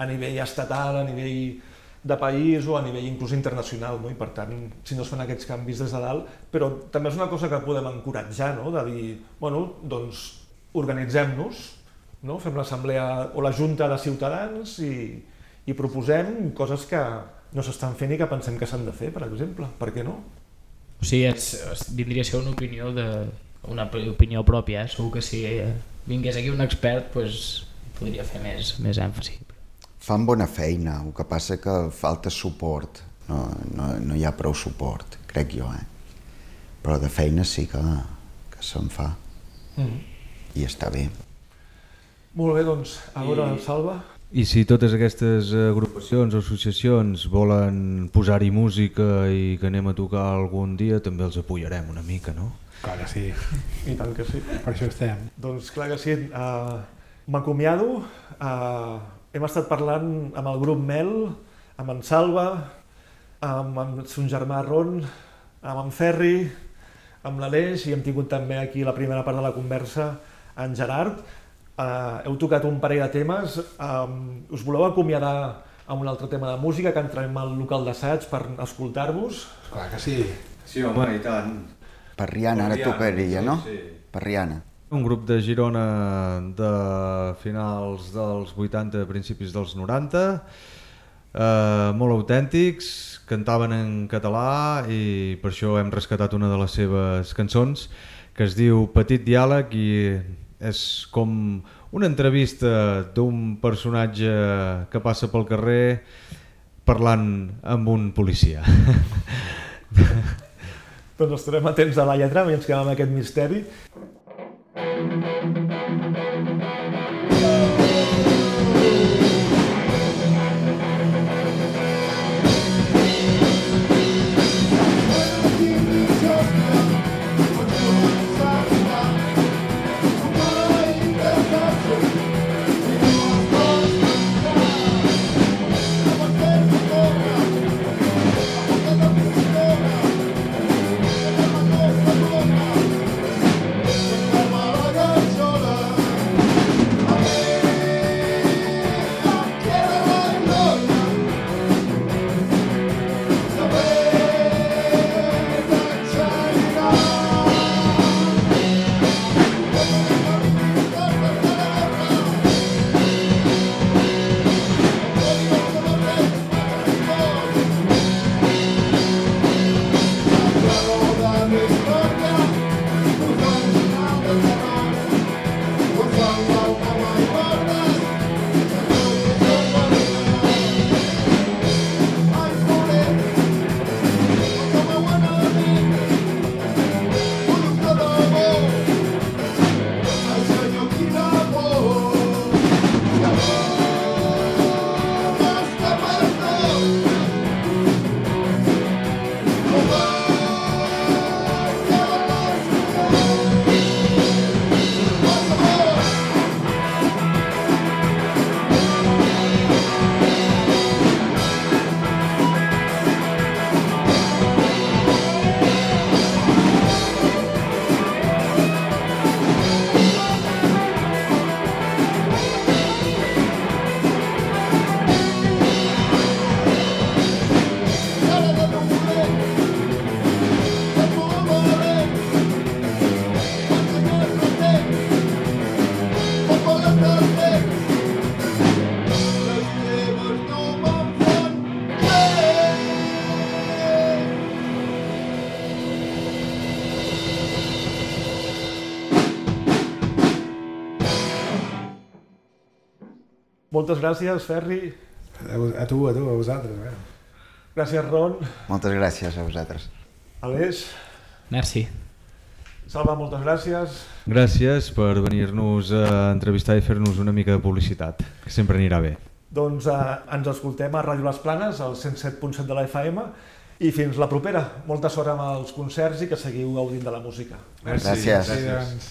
a nivell estatal, a nivell de país o a nivell inclús internacional, no? i per tant, si no es fan aquests canvis des de dalt, però també és una cosa que podem encoratjar, no? de dir, bueno, doncs organitzem-nos, no? fem l'assemblea o la junta de ciutadans i, i proposem coses que no s'estan fent i que pensem que s'han de fer, per exemple. Per què no? O sigui, és, és, vindria a ser una opinió de una opinió pròpia, eh? segur que si vingués aquí un expert pues, podria fer més, més èmfasi. fan bona feina, el que passa que falta suport, no, no, no hi ha prou suport, crec jo, eh? Però de feina sí que, que se'n fa Mm. i està bé. Molt bé, doncs, a veure, I- Salva. I si totes aquestes agrupacions o associacions volen posar-hi música i que anem a tocar algun dia, també els apoyarem una mica, no? Clar que sí, I tant que sí. per això estem. Doncs clar que sí. Uh, M'acomiado. Uh, hem estat parlant amb el grup Mel, amb en Salva, amb, amb son germà Ron, amb en Ferri, amb l'Aleix i hem tingut també aquí la primera part de la conversa en Gerard. Uh, heu tocat un parell de temes. Um, us voleu acomiadar amb un altre tema de música que entrem al local d'assaig per escoltar-vos? Clar que sí. Sí, home, i tant. Per Rihanna ara tocaria, sí, no? sí. Per Rihanna. Un grup de Girona de finals dels 80, principis dels 90, eh, molt autèntics, cantaven en català i per això hem rescatat una de les seves cançons que es diu Petit diàleg i és com una entrevista d'un personatge que passa pel carrer parlant amb un policia. Doncs estarem atents a la lletra i ens quedem amb aquest misteri. Moltes gràcies, Ferri. A, tu, a tu, a vosaltres. Eh? Gràcies, Ron. Moltes gràcies a vosaltres. Aleix. Merci. Salva, moltes gràcies. Gràcies per venir-nos a entrevistar i fer-nos una mica de publicitat, que sempre anirà bé. Doncs eh, ens escoltem a Ràdio Les Planes, al 107.7 de la FM, i fins la propera. Molta sort amb els concerts i que seguiu gaudint de la música. Gràcies. Sí, doncs,